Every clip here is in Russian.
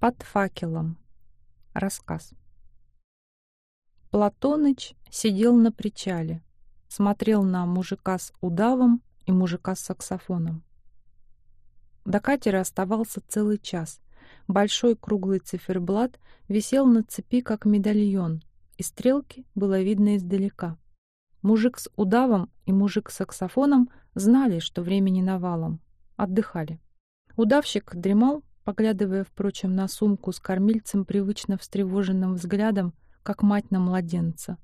Под факелом. Рассказ. Платоныч сидел на причале, смотрел на мужика с удавом и мужика с саксофоном. До катера оставался целый час. Большой круглый циферблат висел на цепи, как медальон, и стрелки было видно издалека. Мужик с удавом и мужик с саксофоном знали, что времени навалом. Отдыхали. Удавщик дремал, поглядывая, впрочем, на сумку с кормильцем привычно встревоженным взглядом, как мать на младенца.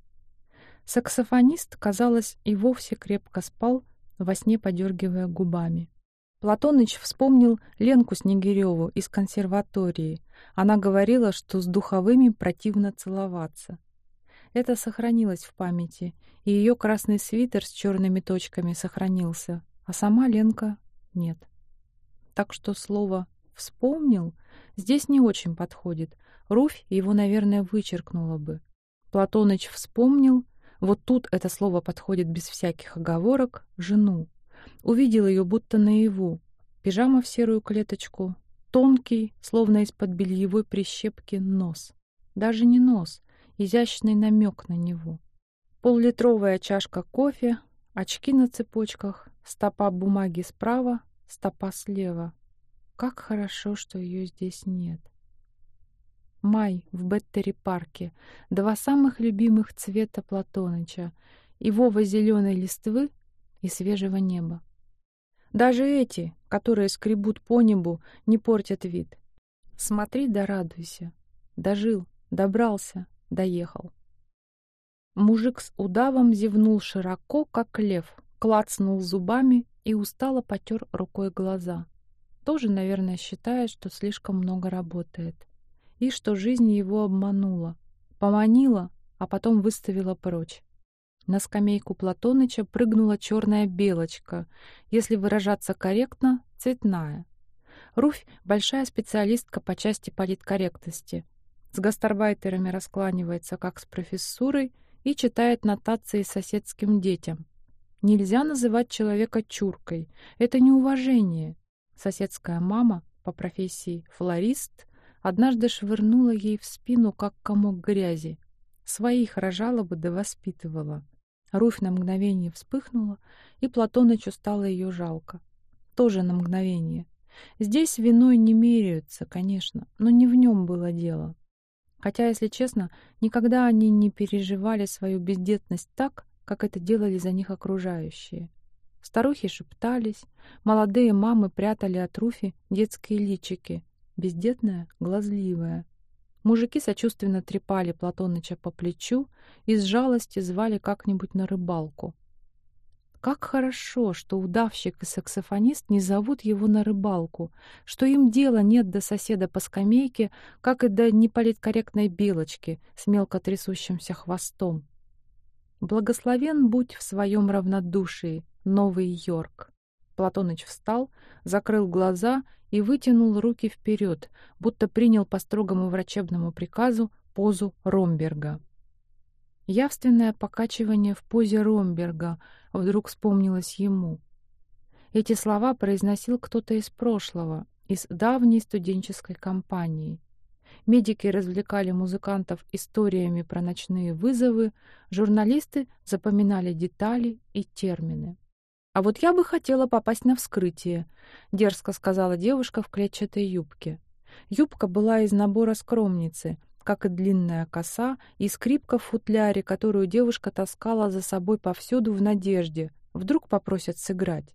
Саксофонист, казалось, и вовсе крепко спал, во сне подергивая губами. Платоныч вспомнил Ленку Снегиреву из консерватории. Она говорила, что с духовыми противно целоваться. Это сохранилось в памяти, и ее красный свитер с черными точками сохранился, а сама Ленка — нет. Так что слово Вспомнил? Здесь не очень подходит. Руфь его, наверное, вычеркнула бы. Платоныч вспомнил, вот тут это слово подходит без всяких оговорок, жену. Увидел ее будто наяву. Пижама в серую клеточку, тонкий, словно из-под бельевой прищепки, нос. Даже не нос, изящный намек на него. Поллитровая чашка кофе, очки на цепочках, стопа бумаги справа, стопа слева. Как хорошо, что ее здесь нет. Май в Беттери-парке. Два самых любимых цвета Платоныча. И Вова зеленой листвы и свежего неба. Даже эти, которые скребут по небу, не портят вид. Смотри да радуйся. Дожил, добрался, доехал. Мужик с удавом зевнул широко, как лев, клацнул зубами и устало потер рукой глаза тоже, наверное, считает, что слишком много работает. И что жизнь его обманула. Поманила, а потом выставила прочь. На скамейку Платоныча прыгнула черная белочка, если выражаться корректно, цветная. Руфь — большая специалистка по части политкорректности. С гастарбайтерами раскланивается, как с профессурой, и читает нотации соседским детям. Нельзя называть человека чуркой. Это неуважение. Соседская мама, по профессии флорист, однажды швырнула ей в спину, как комок грязи. Своих рожала бы да воспитывала. Руфь на мгновение вспыхнула, и Платонычу стало ее жалко. Тоже на мгновение. Здесь виной не меряются, конечно, но не в нем было дело. Хотя, если честно, никогда они не переживали свою бездетность так, как это делали за них окружающие. Старухи шептались, молодые мамы прятали от Руфи детские личики, бездетная, глазливая. Мужики сочувственно трепали Платоныча по плечу и с жалости звали как-нибудь на рыбалку. Как хорошо, что удавщик и саксофонист не зовут его на рыбалку, что им дела нет до соседа по скамейке, как и до неполиткорректной белочки с мелко трясущимся хвостом. Благословен будь в своем равнодушии, Новый Йорк. Платоныч встал, закрыл глаза и вытянул руки вперед, будто принял по строгому врачебному приказу позу Ромберга. Явственное покачивание в позе Ромберга вдруг вспомнилось ему. Эти слова произносил кто-то из прошлого, из давней студенческой компании. Медики развлекали музыкантов историями про ночные вызовы, журналисты запоминали детали и термины. «А вот я бы хотела попасть на вскрытие», — дерзко сказала девушка в клетчатой юбке. Юбка была из набора скромницы, как и длинная коса, и скрипка в футляре, которую девушка таскала за собой повсюду в надежде. Вдруг попросят сыграть.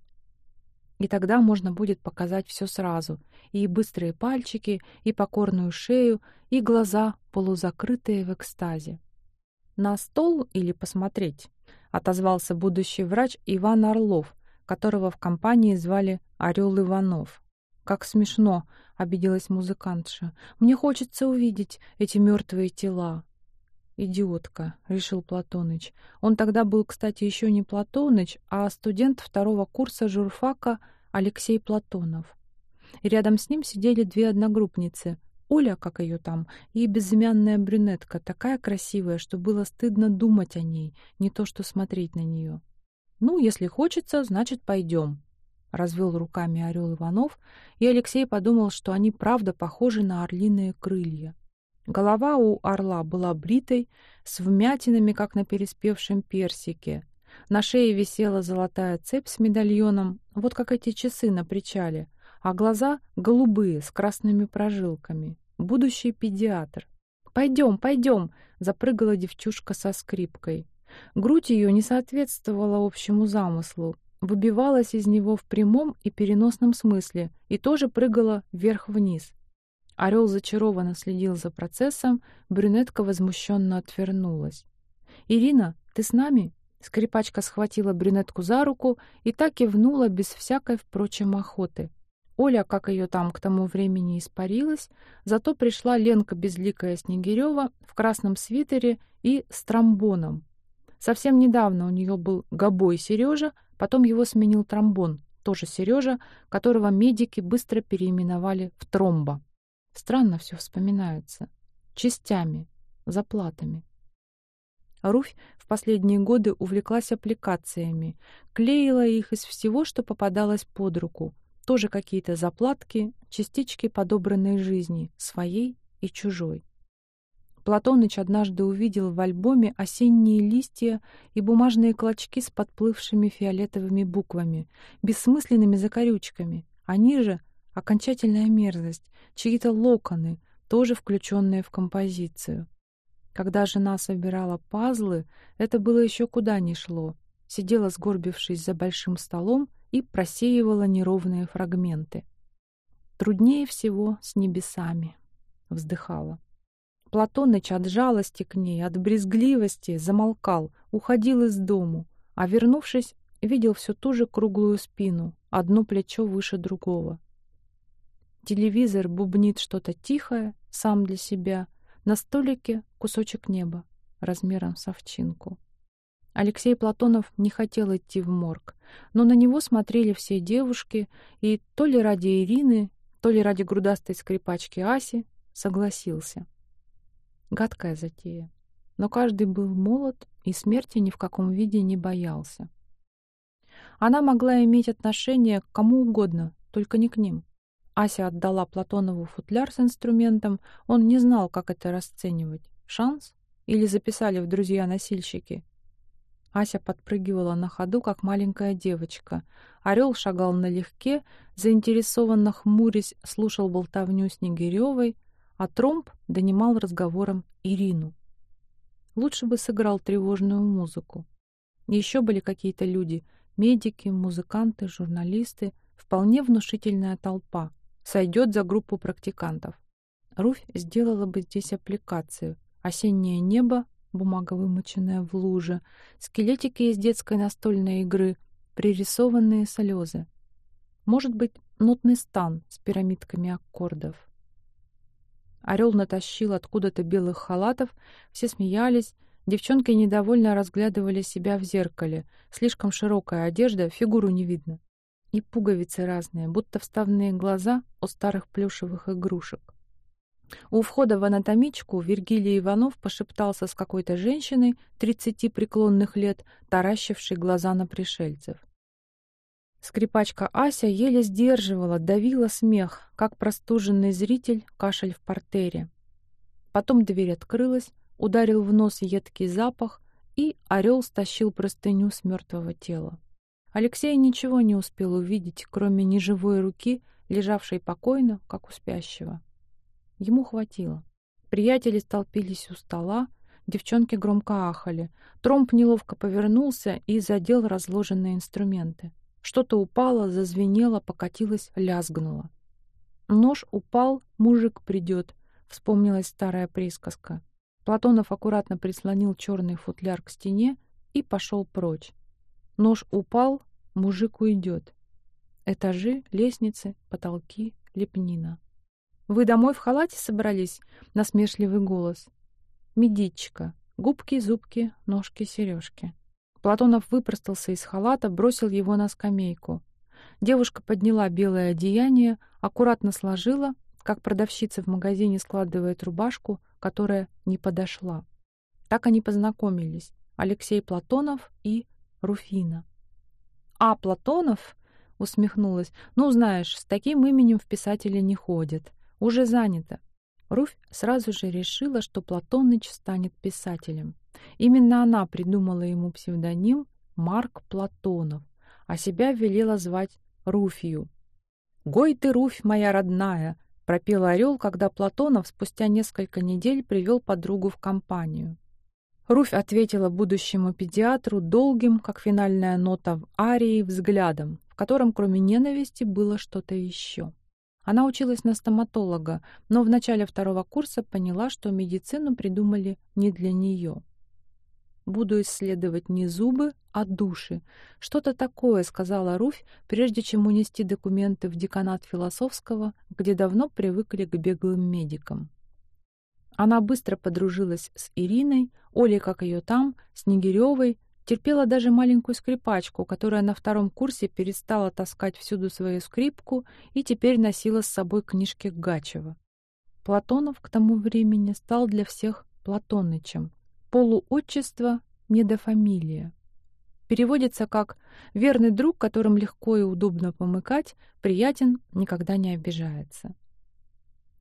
И тогда можно будет показать все сразу. И быстрые пальчики, и покорную шею, и глаза, полузакрытые в экстазе. «На стол или посмотреть?» — отозвался будущий врач Иван Орлов, которого в компании звали Орел Иванов. «Как смешно!» — обиделась музыкантша. «Мне хочется увидеть эти мертвые тела». «Идиотка», — решил Платоныч. Он тогда был, кстати, еще не Платоныч, а студент второго курса журфака Алексей Платонов. И рядом с ним сидели две одногруппницы — Оля, как ее там, и безымянная брюнетка, такая красивая, что было стыдно думать о ней, не то что смотреть на нее. «Ну, если хочется, значит, пойдем». — развел руками орел Иванов, и Алексей подумал, что они правда похожи на орлиные крылья. Голова у орла была бритой, с вмятинами, как на переспевшем персике. На шее висела золотая цепь с медальоном, вот как эти часы на причале, а глаза голубые, с красными прожилками. Будущий педиатр. «Пойдем, пойдем!» — запрыгала девчушка со скрипкой. Грудь ее не соответствовала общему замыслу, выбивалась из него в прямом и переносном смысле и тоже прыгала вверх-вниз. Орел зачарованно следил за процессом, брюнетка возмущенно отвернулась. «Ирина, ты с нами?» Скрипачка схватила брюнетку за руку и так кивнула без всякой, впрочем, охоты. Оля, как ее там к тому времени испарилась, зато пришла Ленка Безликая Снегирева в красном свитере и с тромбоном. Совсем недавно у нее был гобой Сережа, потом его сменил тромбон, тоже Сережа, которого медики быстро переименовали в тромба. Странно все вспоминается. Частями, заплатами. Руфь в последние годы увлеклась аппликациями, клеила их из всего, что попадалось под руку, тоже какие-то заплатки, частички подобранной жизни, своей и чужой. Платоныч однажды увидел в альбоме осенние листья и бумажные клочки с подплывшими фиолетовыми буквами, бессмысленными закорючками. Они же — окончательная мерзость, чьи-то локоны, тоже включенные в композицию. Когда жена собирала пазлы, это было еще куда ни шло. Сидела, сгорбившись за большим столом, и просеивала неровные фрагменты. «Труднее всего с небесами», — вздыхала. Платоныч от жалости к ней, от брезгливости замолкал, уходил из дому, а, вернувшись, видел всю ту же круглую спину, одно плечо выше другого. Телевизор бубнит что-то тихое, сам для себя, на столике кусочек неба, размером с овчинку. Алексей Платонов не хотел идти в морг, но на него смотрели все девушки, и то ли ради Ирины, то ли ради грудастой скрипачки Аси согласился. Гадкая затея. Но каждый был молод и смерти ни в каком виде не боялся. Она могла иметь отношение к кому угодно, только не к ним. Ася отдала Платонову футляр с инструментом, он не знал, как это расценивать. Шанс? Или записали в друзья-носильщики? Ася подпрыгивала на ходу, как маленькая девочка. Орел шагал налегке, заинтересованно хмурясь, слушал болтовню Снегиревой, а Тромб донимал разговором Ирину. Лучше бы сыграл тревожную музыку. Еще были какие-то люди — медики, музыканты, журналисты, вполне внушительная толпа. Сойдет за группу практикантов. Руфь сделала бы здесь аппликацию. Осеннее небо, бумага, вымоченная в луже, скелетики из детской настольной игры, пририсованные слезы. Может быть, нотный стан с пирамидками аккордов. Орел натащил откуда-то белых халатов, все смеялись, девчонки недовольно разглядывали себя в зеркале. Слишком широкая одежда, фигуру не видно. И пуговицы разные, будто вставные глаза у старых плюшевых игрушек. У входа в анатомичку Вергилий Иванов пошептался с какой-то женщиной тридцати преклонных лет, таращившей глаза на пришельцев. Скрипачка Ася еле сдерживала, давила смех, как простуженный зритель кашель в портере. Потом дверь открылась, ударил в нос едкий запах, и орел стащил простыню с мертвого тела. Алексей ничего не успел увидеть, кроме неживой руки, лежавшей покойно, как у спящего. Ему хватило. Приятели столпились у стола, девчонки громко ахали. Тромб неловко повернулся и задел разложенные инструменты. Что-то упало, зазвенело, покатилось, лязгнуло. «Нож упал, мужик придет», — вспомнилась старая присказка. Платонов аккуратно прислонил черный футляр к стене и пошел прочь. Нож упал, мужик уйдет. Этажи, лестницы, потолки, лепнина. «Вы домой в халате собрались?» — насмешливый голос. «Медичка. Губки, зубки, ножки, сережки». Платонов выпростался из халата, бросил его на скамейку. Девушка подняла белое одеяние, аккуратно сложила, как продавщица в магазине складывает рубашку, которая не подошла. Так они познакомились. Алексей Платонов и Руфина. А Платонов усмехнулась. «Ну, знаешь, с таким именем в писатели не ходят. Уже занято». Руфь сразу же решила, что Платоныч станет писателем. Именно она придумала ему псевдоним Марк Платонов, а себя велела звать Руфью. «Гой ты, Руфь моя родная!» — пропел орел, когда Платонов спустя несколько недель привел подругу в компанию. Руфь ответила будущему педиатру долгим, как финальная нота в арии, взглядом, в котором кроме ненависти было что-то еще. Она училась на стоматолога, но в начале второго курса поняла, что медицину придумали не для нее. Буду исследовать не зубы, а души. Что-то такое, сказала Руфь, прежде чем унести документы в деканат философского, где давно привыкли к беглым медикам. Она быстро подружилась с Ириной, Олей, как ее там, Снегиревой, терпела даже маленькую скрипачку, которая на втором курсе перестала таскать всюду свою скрипку и теперь носила с собой книжки Гачева. Платонов к тому времени стал для всех Платонычем, Полуотчество — недофамилия. Переводится как «верный друг, которым легко и удобно помыкать, приятен, никогда не обижается».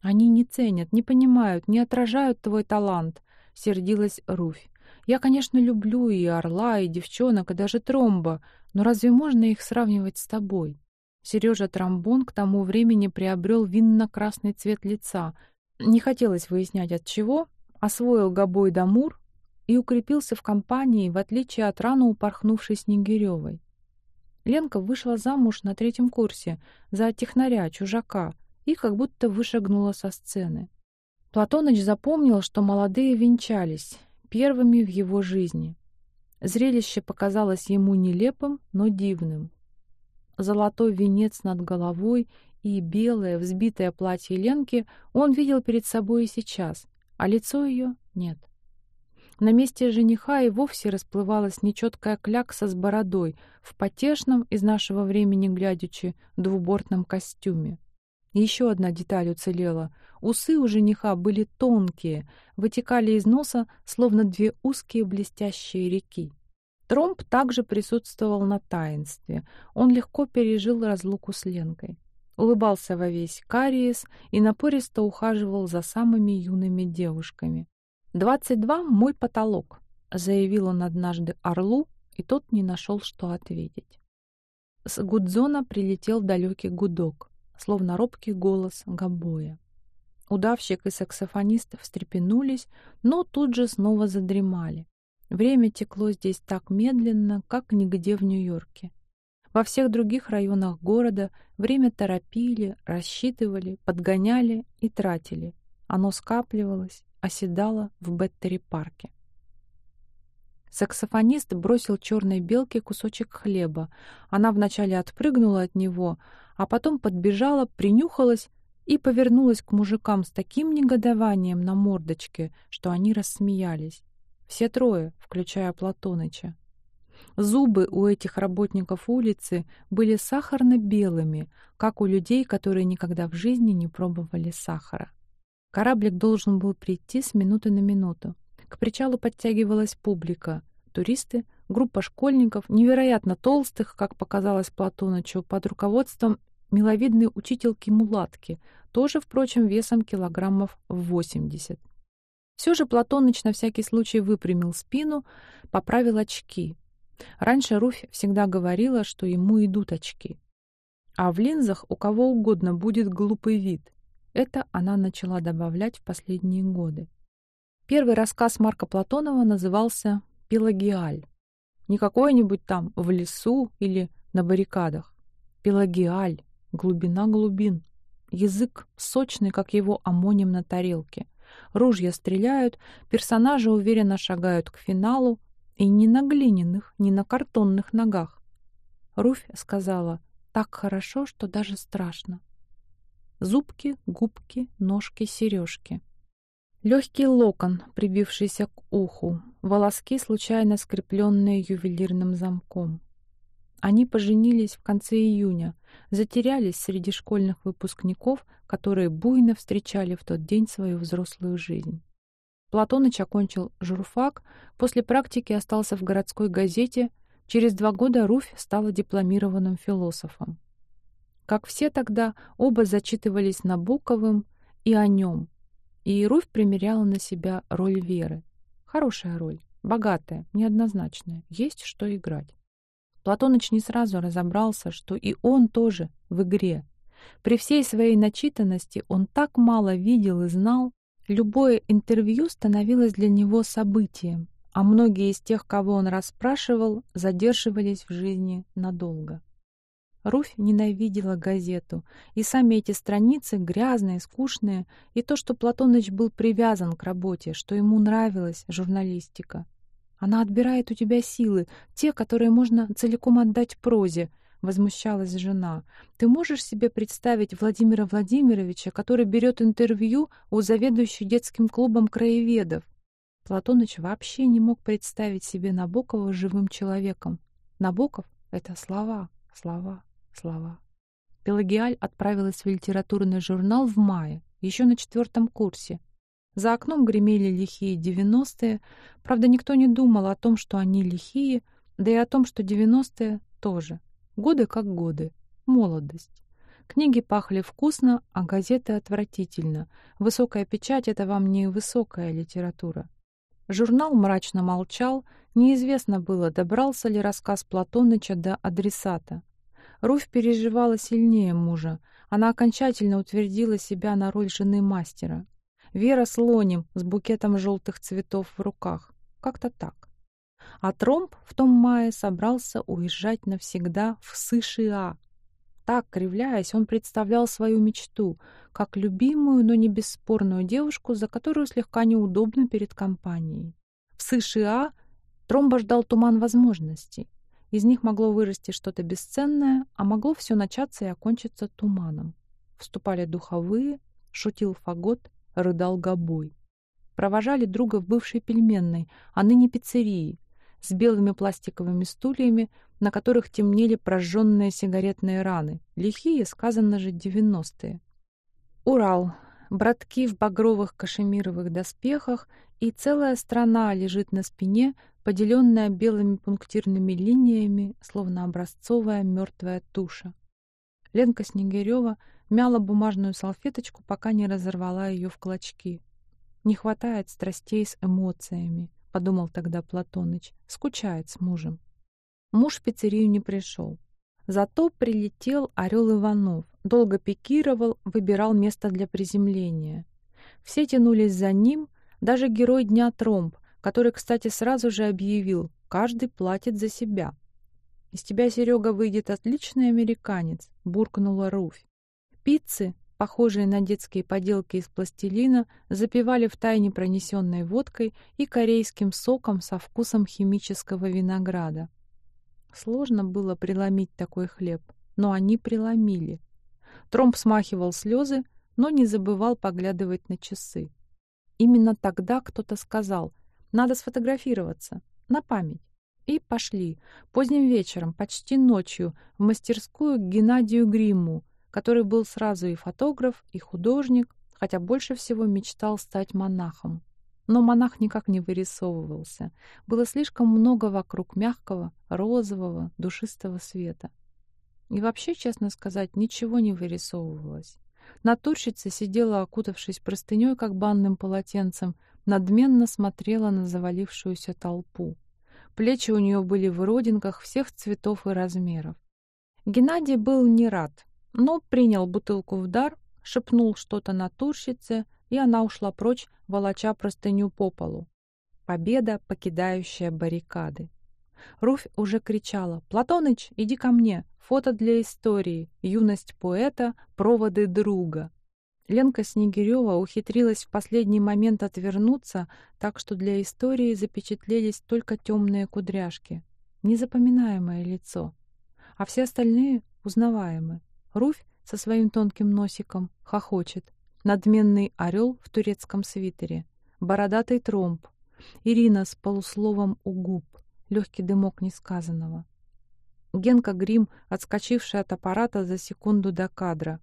«Они не ценят, не понимают, не отражают твой талант», — сердилась Руфь. «Я, конечно, люблю и орла, и девчонок, и даже тромба, но разве можно их сравнивать с тобой?» Сережа Тромбон к тому времени приобрел винно-красный цвет лица. Не хотелось выяснять от чего, освоил гобой дамур и укрепился в компании, в отличие от рано упорхнувшей Снегиревой. Ленка вышла замуж на третьем курсе за технаря, чужака, и как будто вышагнула со сцены. Платоныч запомнил, что молодые венчались, первыми в его жизни. Зрелище показалось ему нелепым, но дивным. Золотой венец над головой и белое, взбитое платье Ленки он видел перед собой и сейчас, а лицо ее нет. На месте жениха и вовсе расплывалась нечеткая клякса с бородой в потешном, из нашего времени глядячи, двубортном костюме. Еще одна деталь уцелела. Усы у жениха были тонкие, вытекали из носа, словно две узкие блестящие реки. Тромб также присутствовал на таинстве. Он легко пережил разлуку с Ленкой. Улыбался во весь кариес и напористо ухаживал за самыми юными девушками. «Двадцать два — мой потолок», — заявил он однажды Орлу, и тот не нашел, что ответить. С Гудзона прилетел далекий гудок, словно робкий голос Габоя. Удавщик и саксофонист встрепенулись, но тут же снова задремали. Время текло здесь так медленно, как нигде в Нью-Йорке. Во всех других районах города время торопили, рассчитывали, подгоняли и тратили. Оно скапливалось, оседала в Беттери-парке. Саксофонист бросил черной белке кусочек хлеба. Она вначале отпрыгнула от него, а потом подбежала, принюхалась и повернулась к мужикам с таким негодованием на мордочке, что они рассмеялись. Все трое, включая Платоныча. Зубы у этих работников улицы были сахарно-белыми, как у людей, которые никогда в жизни не пробовали сахара. Кораблик должен был прийти с минуты на минуту. К причалу подтягивалась публика. Туристы, группа школьников, невероятно толстых, как показалось Платонычу, под руководством миловидной учительки-мулатки, тоже, впрочем, весом килограммов в 80. Все же Платоныч на всякий случай выпрямил спину, поправил очки. Раньше Руфь всегда говорила, что ему идут очки. А в линзах у кого угодно будет глупый вид. Это она начала добавлять в последние годы. Первый рассказ Марка Платонова назывался «Пелагиаль». Не какой-нибудь там в лесу или на баррикадах. Пелагиаль, глубина глубин. Язык сочный, как его аммоним на тарелке. Ружья стреляют, персонажи уверенно шагают к финалу, и не на глиняных, не на картонных ногах. Руфь сказала, так хорошо, что даже страшно. Зубки, губки, ножки, сережки. Легкий локон, прибившийся к уху, волоски, случайно скрепленные ювелирным замком. Они поженились в конце июня, затерялись среди школьных выпускников, которые буйно встречали в тот день свою взрослую жизнь. Платоныч окончил журфак, после практики остался в городской газете, через два года Руфь стала дипломированным философом. Как все тогда, оба зачитывались Набоковым и о нем. И Руфь примеряла на себя роль Веры. Хорошая роль, богатая, неоднозначная, есть что играть. Платоныч не сразу разобрался, что и он тоже в игре. При всей своей начитанности он так мало видел и знал, любое интервью становилось для него событием, а многие из тех, кого он расспрашивал, задерживались в жизни надолго. Руфь ненавидела газету, и сами эти страницы грязные, скучные, и то, что Платоныч был привязан к работе, что ему нравилась журналистика. Она отбирает у тебя силы, те, которые можно целиком отдать прозе, — возмущалась жена. «Ты можешь себе представить Владимира Владимировича, который берет интервью у заведующей детским клубом краеведов?» Платоныч вообще не мог представить себе Набокова живым человеком. Набоков — это слова, слова, слова. Пелагиаль отправилась в литературный журнал в мае, еще на четвертом курсе. За окном гремели лихие девяностые, правда, никто не думал о том, что они лихие, да и о том, что девяностые тоже. Годы как годы. Молодость. Книги пахли вкусно, а газеты отвратительно. Высокая печать — это вам не высокая литература. Журнал мрачно молчал, неизвестно было, добрался ли рассказ Платоныча до адресата. Руфь переживала сильнее мужа. Она окончательно утвердила себя на роль жены мастера. Вера с Лонем, с букетом желтых цветов в руках. Как-то так. А Тромп в том мае собрался уезжать навсегда в США. Так, кривляясь, он представлял свою мечту, как любимую, но не бесспорную девушку, за которую слегка неудобно перед компанией. В США Тромба ждал туман возможностей. Из них могло вырасти что-то бесценное, а могло все начаться и окончиться туманом. Вступали духовые, шутил фагот, рыдал гобой. Провожали друга в бывшей пельменной, а ныне пиццерии, с белыми пластиковыми стульями, на которых темнели прожженные сигаретные раны. Лихие, сказано же, девяностые. Урал. Братки в багровых кашемировых доспехах, и целая страна лежит на спине, поделенная белыми пунктирными линиями, словно образцовая мертвая туша. Ленка Снегирева мяла бумажную салфеточку, пока не разорвала ее в клочки. Не хватает страстей с эмоциями. — подумал тогда Платоныч, — скучает с мужем. Муж в пиццерию не пришел. Зато прилетел Орел Иванов, долго пикировал, выбирал место для приземления. Все тянулись за ним, даже герой Дня Тромб, который, кстати, сразу же объявил «каждый платит за себя». «Из тебя, Серега, выйдет отличный американец», — буркнула Руфь. Пиццы, похожие на детские поделки из пластилина, запивали в тайне пронесенной водкой и корейским соком со вкусом химического винограда. Сложно было преломить такой хлеб, но они преломили. Тромп смахивал слезы, но не забывал поглядывать на часы. Именно тогда кто-то сказал «надо сфотографироваться, на память». И пошли, поздним вечером, почти ночью, в мастерскую к Геннадию Гримму, который был сразу и фотограф, и художник, хотя больше всего мечтал стать монахом. Но монах никак не вырисовывался. Было слишком много вокруг мягкого, розового, душистого света. И вообще, честно сказать, ничего не вырисовывалось. Натурщица сидела, окутавшись простыней, как банным полотенцем, надменно смотрела на завалившуюся толпу. Плечи у нее были в родинках всех цветов и размеров. Геннадий был не рад, но принял бутылку в дар, шепнул что-то натурщице, и она ушла прочь, волоча простыню по полу. Победа, покидающая баррикады. Руфь уже кричала «Платоныч, иди ко мне! Фото для истории! Юность поэта, проводы друга!» Ленка Снегирева ухитрилась в последний момент отвернуться, так что для истории запечатлелись только темные кудряшки. Незапоминаемое лицо. А все остальные узнаваемы. Руфь со своим тонким носиком хохочет. Надменный орел в турецком свитере. Бородатый тромб. Ирина с полусловом у губ. Легкий дымок несказанного. Генка Грим, отскочивший от аппарата за секунду до кадра.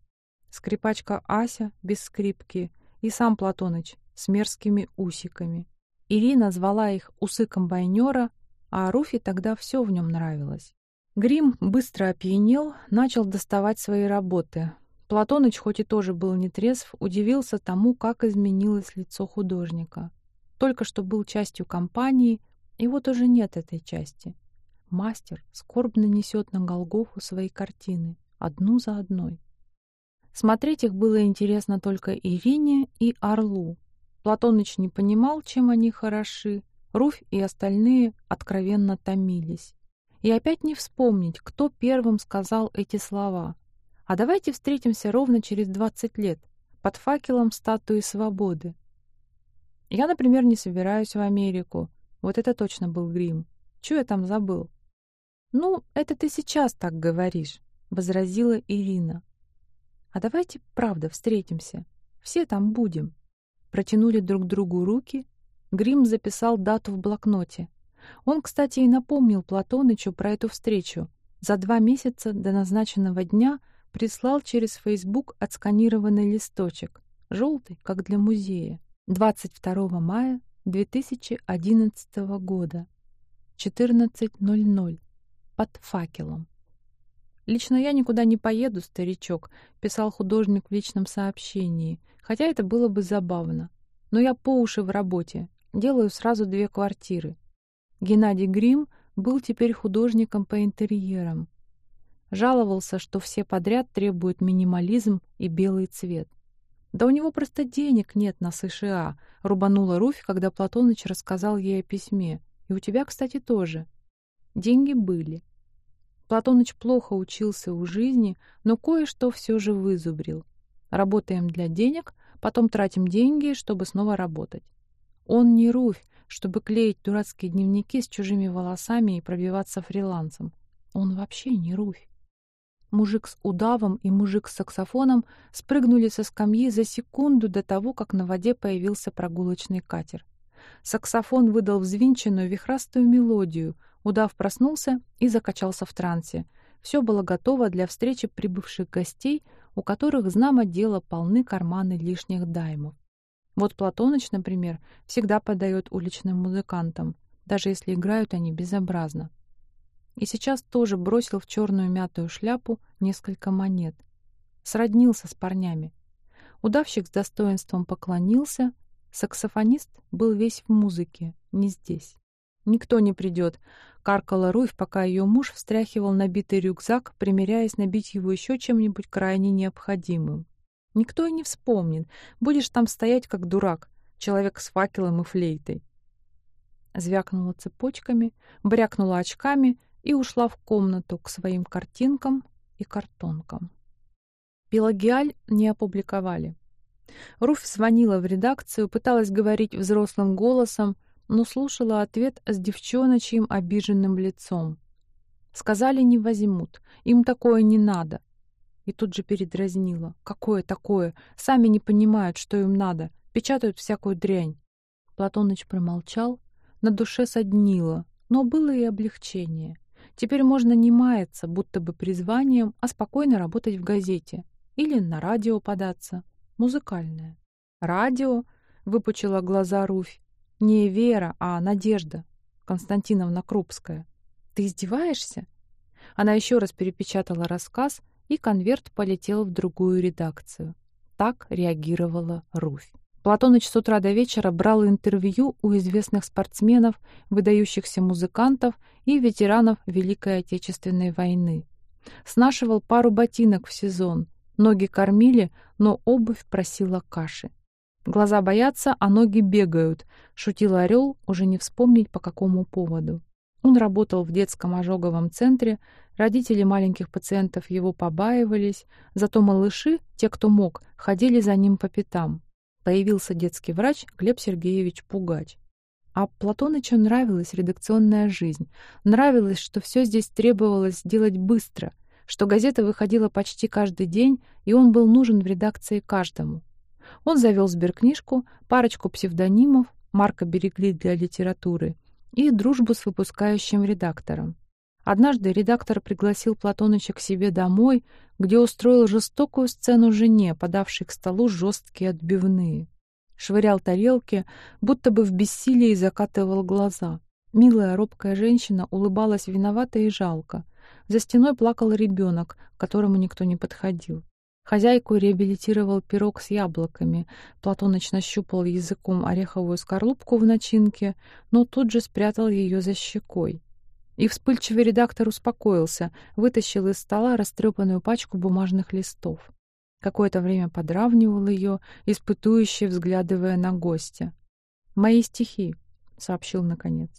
Скрипачка Ася без скрипки. И сам Платоныч с мерзкими усиками. Ирина звала их усы комбайнера, а Руфи тогда все в нем нравилось. Грим быстро опьянел, начал доставать свои работы. Платоныч, хоть и тоже был нетрезв, удивился тому, как изменилось лицо художника. Только что был частью компании, и вот уже нет этой части. Мастер скорбно несет на Голгофу свои картины, одну за одной. Смотреть их было интересно только Ирине и Орлу. Платоныч не понимал, чем они хороши, Руфь и остальные откровенно томились. И опять не вспомнить, кто первым сказал эти слова. А давайте встретимся ровно через 20 лет, под факелом статуи свободы. Я, например, не собираюсь в Америку. Вот это точно был грим. Чего я там забыл? Ну, это ты сейчас так говоришь, возразила Ирина. А давайте, правда, встретимся. Все там будем. Протянули друг другу руки. Грим записал дату в блокноте. Он, кстати, и напомнил Платонычу про эту встречу. За два месяца до назначенного дня прислал через Facebook отсканированный листочек, желтый, как для музея. 22 мая 2011 года, 14.00, под факелом. «Лично я никуда не поеду, старичок», — писал художник в личном сообщении, хотя это было бы забавно. «Но я по уши в работе, делаю сразу две квартиры. Геннадий Грим был теперь художником по интерьерам. Жаловался, что все подряд требуют минимализм и белый цвет. «Да у него просто денег нет на США», — рубанула Руфь, когда Платоныч рассказал ей о письме. «И у тебя, кстати, тоже». Деньги были. Платоныч плохо учился у жизни, но кое-что все же вызубрил. Работаем для денег, потом тратим деньги, чтобы снова работать. Он не Руфь, чтобы клеить дурацкие дневники с чужими волосами и пробиваться фрилансом. Он вообще не Руфь. Мужик с удавом и мужик с саксофоном спрыгнули со скамьи за секунду до того, как на воде появился прогулочный катер. Саксофон выдал взвинченную вихрастую мелодию, удав проснулся и закачался в трансе. Все было готово для встречи прибывших гостей, у которых, знамо дело, полны карманы лишних даймов. Вот Платоныч, например, всегда подает уличным музыкантам, даже если играют они безобразно. И сейчас тоже бросил в черную мятую шляпу несколько монет. Сроднился с парнями. Удавщик с достоинством поклонился. Саксофонист был весь в музыке, не здесь. «Никто не придет», — каркала Руфь, пока ее муж встряхивал набитый рюкзак, примеряясь набить его еще чем-нибудь крайне необходимым. Никто и не вспомнит. Будешь там стоять, как дурак, человек с факелом и флейтой. Звякнула цепочками, брякнула очками и ушла в комнату к своим картинкам и картонкам. Пелагиаль не опубликовали. Руфь звонила в редакцию, пыталась говорить взрослым голосом, но слушала ответ с девчоночьим обиженным лицом. Сказали, не возьмут, им такое не надо. И тут же передразнила. «Какое такое? Сами не понимают, что им надо. Печатают всякую дрянь». Платоныч промолчал. На душе соднило, но было и облегчение. Теперь можно не маяться, будто бы призванием, а спокойно работать в газете. Или на радио податься. Музыкальное. «Радио?» — выпучила глаза Руфь. «Не Вера, а Надежда. Константиновна Крупская. Ты издеваешься?» Она еще раз перепечатала рассказ — и конверт полетел в другую редакцию. Так реагировала Руфь. Платоныч с утра до вечера брал интервью у известных спортсменов, выдающихся музыкантов и ветеранов Великой Отечественной войны. Снашивал пару ботинок в сезон. Ноги кормили, но обувь просила каши. Глаза боятся, а ноги бегают, шутил Орел, уже не вспомнить по какому поводу. Он работал в детском ожоговом центре, родители маленьких пациентов его побаивались, зато малыши, те, кто мог, ходили за ним по пятам. Появился детский врач Глеб Сергеевич Пугач. А Платонычу нравилась редакционная жизнь. Нравилось, что все здесь требовалось делать быстро, что газета выходила почти каждый день, и он был нужен в редакции каждому. Он завел сберкнижку, парочку псевдонимов, Марка берегли для литературы, и дружбу с выпускающим редактором. Однажды редактор пригласил Платоныча к себе домой, где устроил жестокую сцену жене, подавшей к столу жесткие отбивные. Швырял тарелки, будто бы в бессилии закатывал глаза. Милая робкая женщина улыбалась виновато и жалко. За стеной плакал ребенок, к которому никто не подходил. Хозяйку реабилитировал пирог с яблоками. Платоныч нащупал языком ореховую скорлупку в начинке, но тут же спрятал ее за щекой. И вспыльчивый редактор успокоился, вытащил из стола растрепанную пачку бумажных листов. Какое-то время подравнивал ее, испытующе взглядывая на гостя. «Мои стихи», — сообщил наконец.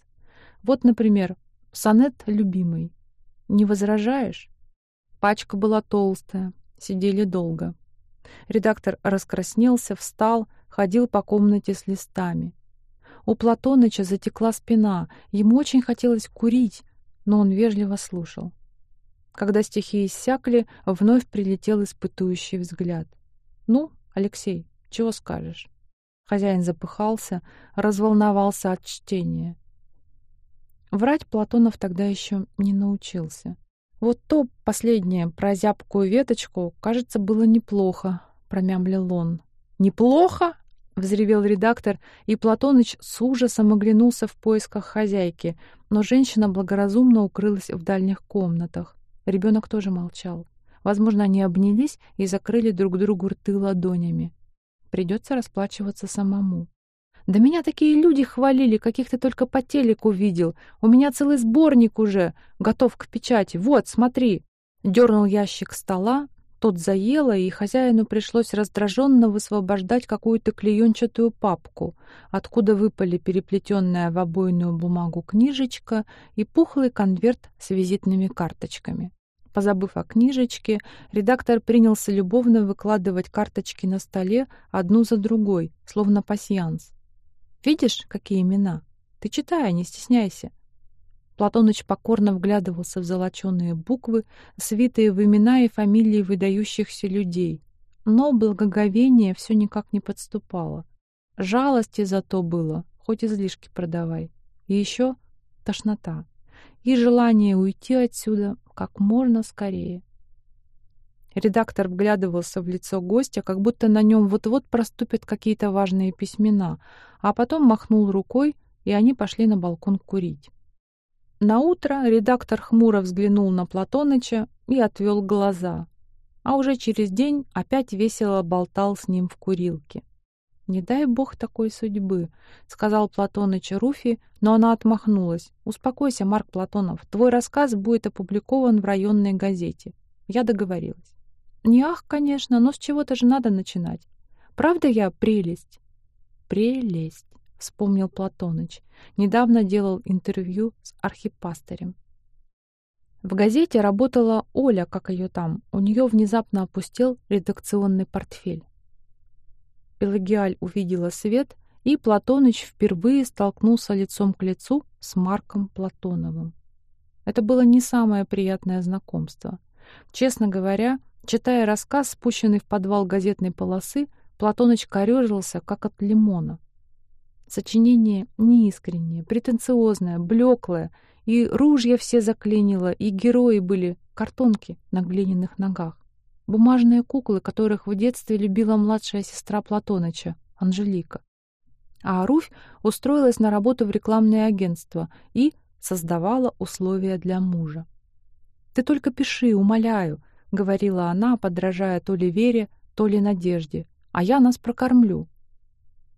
«Вот, например, сонет любимый. Не возражаешь?» Пачка была толстая, сидели долго. Редактор раскраснелся, встал, ходил по комнате с листами. У Платоныча затекла спина, ему очень хотелось курить, но он вежливо слушал. Когда стихи иссякли, вновь прилетел испытующий взгляд. «Ну, Алексей, чего скажешь?» Хозяин запыхался, разволновался от чтения. Врать Платонов тогда еще не научился. Вот то последнее про зябкую веточку, кажется, было неплохо, промямлил он. Неплохо? взревел редактор, и Платоныч с ужасом оглянулся в поисках хозяйки, но женщина благоразумно укрылась в дальних комнатах. Ребенок тоже молчал. Возможно, они обнялись и закрыли друг другу рты ладонями. Придется расплачиваться самому. Да меня такие люди хвалили, каких ты только по телеку видел. У меня целый сборник уже, готов к печати. Вот, смотри. Дернул ящик стола, тот заело, и хозяину пришлось раздраженно высвобождать какую-то клеенчатую папку, откуда выпали переплетенная в обойную бумагу книжечка и пухлый конверт с визитными карточками. Позабыв о книжечке, редактор принялся любовно выкладывать карточки на столе одну за другой, словно пасьянс. Видишь, какие имена? Ты читай, не стесняйся. Платоныч покорно вглядывался в золоченые буквы, свитые в имена и фамилии выдающихся людей. Но благоговение все никак не подступало. Жалости зато было, хоть излишки продавай. И еще тошнота. И желание уйти отсюда как можно скорее. Редактор вглядывался в лицо гостя, как будто на нем вот-вот проступят какие-то важные письмена, а потом махнул рукой, и они пошли на балкон курить. На утро редактор хмуро взглянул на Платоныча и отвел глаза, а уже через день опять весело болтал с ним в курилке. «Не дай бог такой судьбы», — сказал Платоныч Руфи, но она отмахнулась. «Успокойся, Марк Платонов, твой рассказ будет опубликован в районной газете. Я договорилась». Не ах, конечно, но с чего-то же надо начинать. Правда я прелесть? Прелесть, вспомнил Платоныч. Недавно делал интервью с архипастырем. В газете работала Оля, как ее там. У нее внезапно опустел редакционный портфель. Пелагиаль увидела свет, и Платоныч впервые столкнулся лицом к лицу с Марком Платоновым. Это было не самое приятное знакомство. Честно говоря, Читая рассказ, спущенный в подвал газетной полосы, Платоныч корежился, как от лимона. Сочинение неискреннее, претенциозное, блеклое, и ружья все заклинило, и герои были картонки на глиняных ногах. Бумажные куклы, которых в детстве любила младшая сестра Платоныча, Анжелика. А Руфь устроилась на работу в рекламное агентство и создавала условия для мужа. «Ты только пиши, умоляю», — говорила она, подражая то ли Вере, то ли Надежде. «А я нас прокормлю».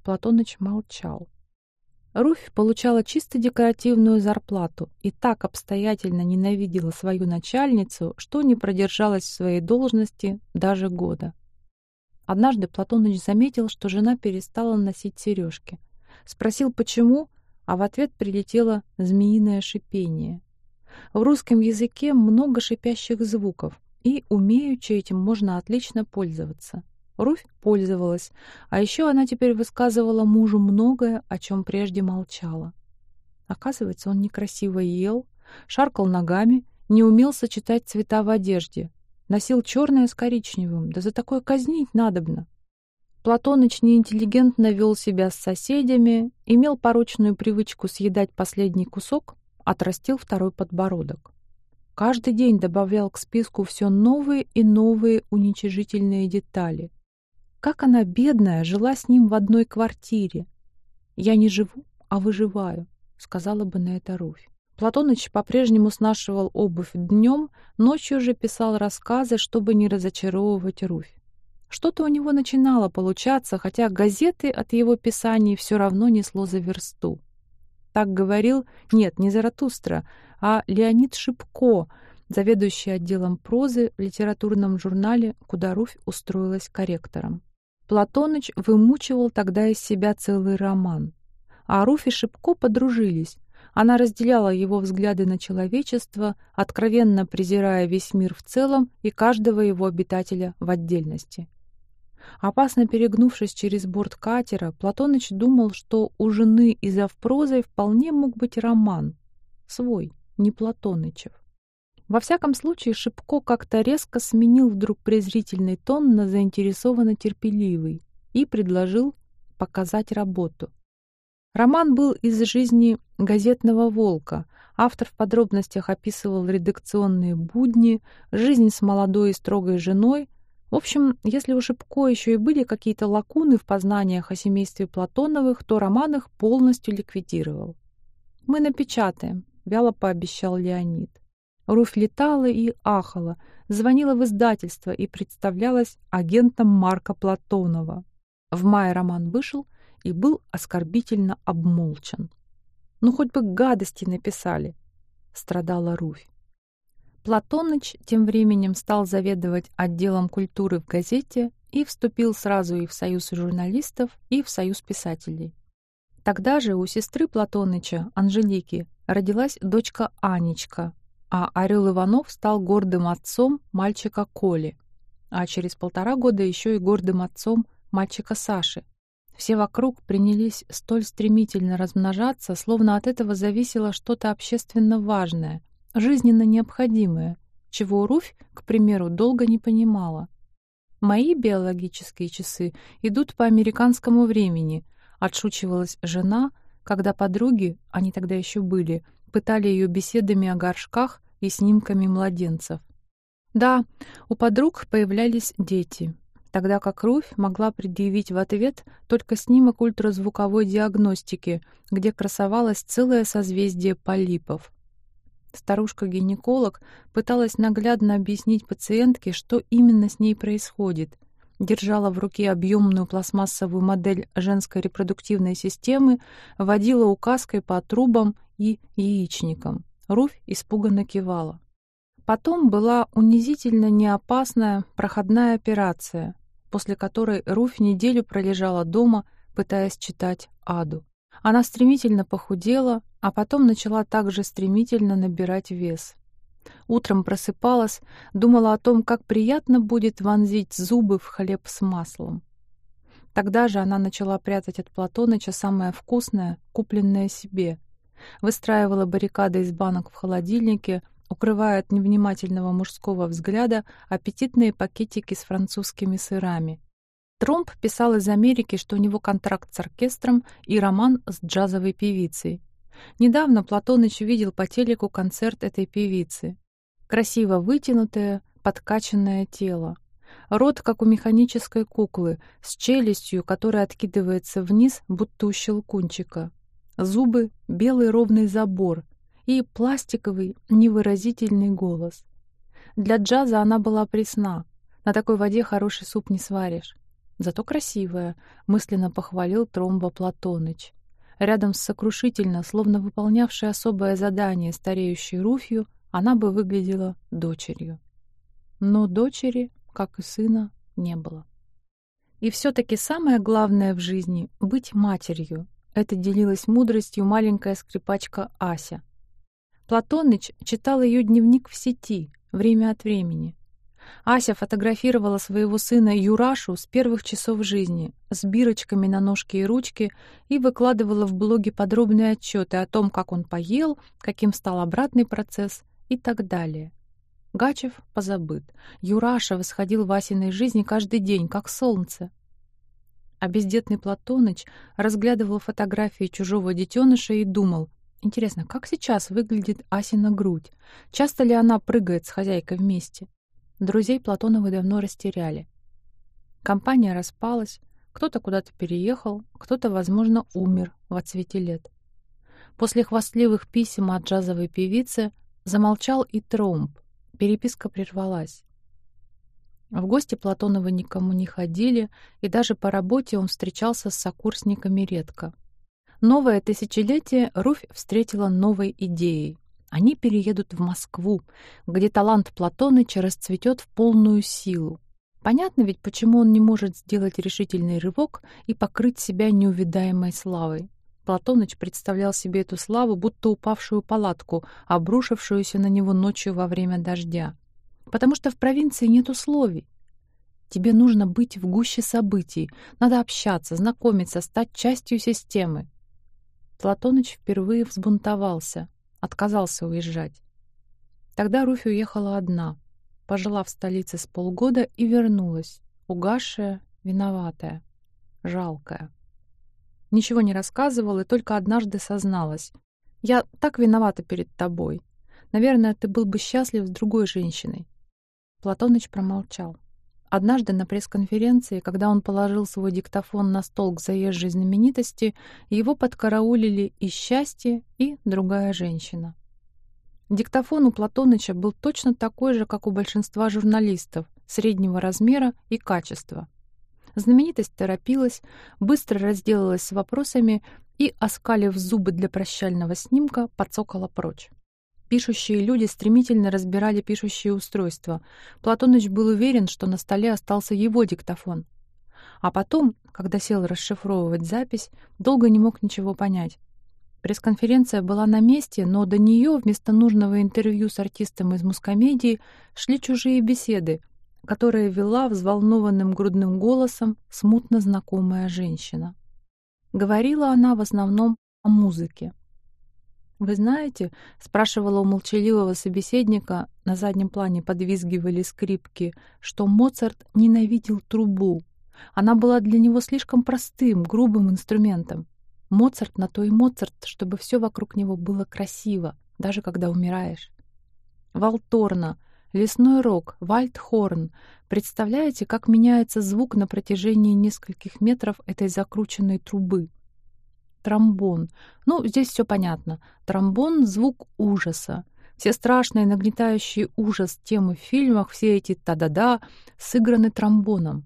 Платоныч молчал. Руфь получала чисто декоративную зарплату и так обстоятельно ненавидела свою начальницу, что не продержалась в своей должности даже года. Однажды Платоныч заметил, что жена перестала носить сережки. Спросил, почему, а в ответ прилетело змеиное шипение. В русском языке много шипящих звуков, и умеючи этим можно отлично пользоваться. Руфь пользовалась, а еще она теперь высказывала мужу многое, о чем прежде молчала. Оказывается, он некрасиво ел, шаркал ногами, не умел сочетать цвета в одежде, носил черное с коричневым, да за такое казнить надобно. Платоныч неинтеллигентно вел себя с соседями, имел порочную привычку съедать последний кусок, отрастил второй подбородок. Каждый день добавлял к списку все новые и новые уничижительные детали. Как она, бедная, жила с ним в одной квартире. «Я не живу, а выживаю», — сказала бы на это Руфь. Платоныч по-прежнему снашивал обувь днем, ночью же писал рассказы, чтобы не разочаровывать Руфь. Что-то у него начинало получаться, хотя газеты от его писаний все равно несло за версту. Так говорил, нет, не Заратустра, а Леонид Шипко, заведующий отделом прозы в литературном журнале, куда Руфь устроилась корректором. Платоныч вымучивал тогда из себя целый роман. А Руфь и Шипко подружились, она разделяла его взгляды на человечество, откровенно презирая весь мир в целом и каждого его обитателя в отдельности. Опасно перегнувшись через борт катера, Платоныч думал, что у жены и завпрозой вполне мог быть роман. Свой, не Платонычев. Во всяком случае, Шипко как-то резко сменил вдруг презрительный тон на заинтересованно терпеливый и предложил показать работу. Роман был из жизни газетного волка. Автор в подробностях описывал редакционные будни, жизнь с молодой и строгой женой. В общем, если у Шипко еще и были какие-то лакуны в познаниях о семействе Платоновых, то роман их полностью ликвидировал. «Мы напечатаем», — вяло пообещал Леонид. Руфь летала и ахала, звонила в издательство и представлялась агентом Марка Платонова. В мае роман вышел — и был оскорбительно обмолчан. «Ну, хоть бы гадости написали!» — страдала Руфь. Платоныч тем временем стал заведовать отделом культуры в газете и вступил сразу и в союз журналистов, и в союз писателей. Тогда же у сестры Платоныча, Анжелики, родилась дочка Анечка, а Орел Иванов стал гордым отцом мальчика Коли, а через полтора года еще и гордым отцом мальчика Саши, все вокруг принялись столь стремительно размножаться, словно от этого зависело что-то общественно важное, жизненно необходимое, чего Руфь, к примеру, долго не понимала. «Мои биологические часы идут по американскому времени», — отшучивалась жена, когда подруги, они тогда еще были, пытали ее беседами о горшках и снимками младенцев. Да, у подруг появлялись дети, тогда как Руфь могла предъявить в ответ только снимок ультразвуковой диагностики, где красовалось целое созвездие полипов. Старушка-гинеколог пыталась наглядно объяснить пациентке, что именно с ней происходит. Держала в руке объемную пластмассовую модель женской репродуктивной системы, водила указкой по трубам и яичникам. Руфь испуганно кивала. Потом была унизительно неопасная проходная операция, после которой Руфь неделю пролежала дома, пытаясь читать Аду. Она стремительно похудела, а потом начала также стремительно набирать вес. Утром просыпалась, думала о том, как приятно будет вонзить зубы в хлеб с маслом. Тогда же она начала прятать от Платоныча самое вкусное, купленное себе. Выстраивала баррикады из банок в холодильнике, укрывая от невнимательного мужского взгляда аппетитные пакетики с французскими сырами. Тромп писал из Америки, что у него контракт с оркестром и роман с джазовой певицей. Недавно Платоныч видел по телеку концерт этой певицы. Красиво вытянутое, подкачанное тело. Рот, как у механической куклы, с челюстью, которая откидывается вниз, будто у щелкунчика. Зубы — белый ровный забор, и пластиковый, невыразительный голос. Для джаза она была пресна. На такой воде хороший суп не сваришь. Зато красивая, мысленно похвалил Тромба Платоныч. Рядом с сокрушительно, словно выполнявшей особое задание стареющей Руфью, она бы выглядела дочерью. Но дочери, как и сына, не было. И все-таки самое главное в жизни — быть матерью. Это делилась мудростью маленькая скрипачка Ася. Платоныч читал ее дневник в сети, время от времени. Ася фотографировала своего сына Юрашу с первых часов жизни, с бирочками на ножке и ручке, и выкладывала в блоге подробные отчеты о том, как он поел, каким стал обратный процесс и так далее. Гачев позабыт. Юраша восходил в Асиной жизни каждый день, как солнце. А бездетный Платоныч разглядывал фотографии чужого детеныша и думал, Интересно, как сейчас выглядит Асина грудь? Часто ли она прыгает с хозяйкой вместе? Друзей Платоновы давно растеряли. Компания распалась, кто-то куда-то переехал, кто-то, возможно, умер в отсвете лет. После хвастливых писем от джазовой певицы замолчал и Тромб. Переписка прервалась. В гости Платоновы никому не ходили, и даже по работе он встречался с сокурсниками редко. Новое тысячелетие Руфь встретила новой идеей. Они переедут в Москву, где талант Платоныча расцветет в полную силу. Понятно ведь, почему он не может сделать решительный рывок и покрыть себя неувидаемой славой. Платоныч представлял себе эту славу, будто упавшую палатку, обрушившуюся на него ночью во время дождя. Потому что в провинции нет условий. Тебе нужно быть в гуще событий, надо общаться, знакомиться, стать частью системы. Платоныч впервые взбунтовался, отказался уезжать. Тогда Руфь уехала одна — пожила в столице с полгода и вернулась, угасшая, виноватая, жалкая. Ничего не рассказывала и только однажды созналась. «Я так виновата перед тобой. Наверное, ты был бы счастлив с другой женщиной». Платоныч промолчал. Однажды на пресс-конференции, когда он положил свой диктофон на стол к заезжей знаменитости, его подкараулили и счастье, и другая женщина. Диктофон у Платоныча был точно такой же, как у большинства журналистов, среднего размера и качества. Знаменитость торопилась, быстро разделалась с вопросами и, оскалив зубы для прощального снимка, подсокала прочь. Пишущие люди стремительно разбирали пишущие устройства. Платоныч был уверен, что на столе остался его диктофон. А потом, когда сел расшифровывать запись, долго не мог ничего понять. Пресс-конференция была на месте, но до нее вместо нужного интервью с артистом из мускомедии шли чужие беседы, которые вела взволнованным грудным голосом смутно знакомая женщина. Говорила она в основном о музыке. «Вы знаете, — спрашивала у молчаливого собеседника, на заднем плане подвизгивали скрипки, что Моцарт ненавидел трубу. Она была для него слишком простым, грубым инструментом. Моцарт на то и Моцарт, чтобы все вокруг него было красиво, даже когда умираешь. Валторна, лесной рог, вальдхорн. Представляете, как меняется звук на протяжении нескольких метров этой закрученной трубы? Тромбон. Ну, здесь все понятно. Тромбон — звук ужаса. Все страшные, нагнетающие ужас темы в фильмах, все эти та-да-да, сыграны тромбоном.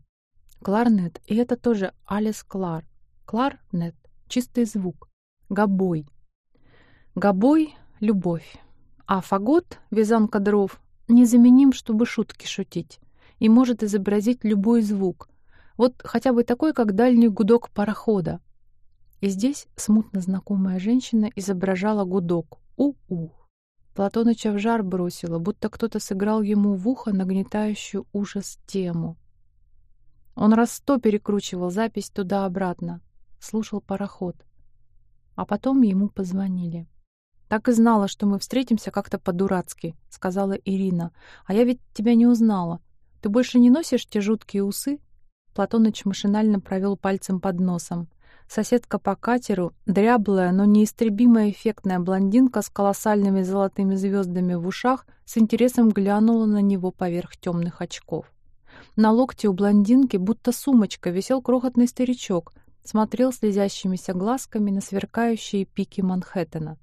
Кларнет, и это тоже Алис Клар. Кларнет чистый звук. Гобой. Гобой — любовь. А фагот, вязанка дров, незаменим, чтобы шутки шутить, и может изобразить любой звук. Вот хотя бы такой, как дальний гудок парохода. И здесь смутно знакомая женщина изображала гудок. У-у. Платоныча в жар бросила, будто кто-то сыграл ему в ухо нагнетающую ужас тему. Он раз сто перекручивал запись туда-обратно слушал пароход. А потом ему позвонили. «Так и знала, что мы встретимся как-то по-дурацки», — сказала Ирина. «А я ведь тебя не узнала. Ты больше не носишь те жуткие усы?» Платоныч машинально провел пальцем под носом. Соседка по катеру, дряблая, но неистребимо эффектная блондинка с колоссальными золотыми звездами в ушах, с интересом глянула на него поверх темных очков. На локте у блондинки, будто сумочка, висел крохотный старичок, смотрел слезящимися глазками на сверкающие пики Манхэттена.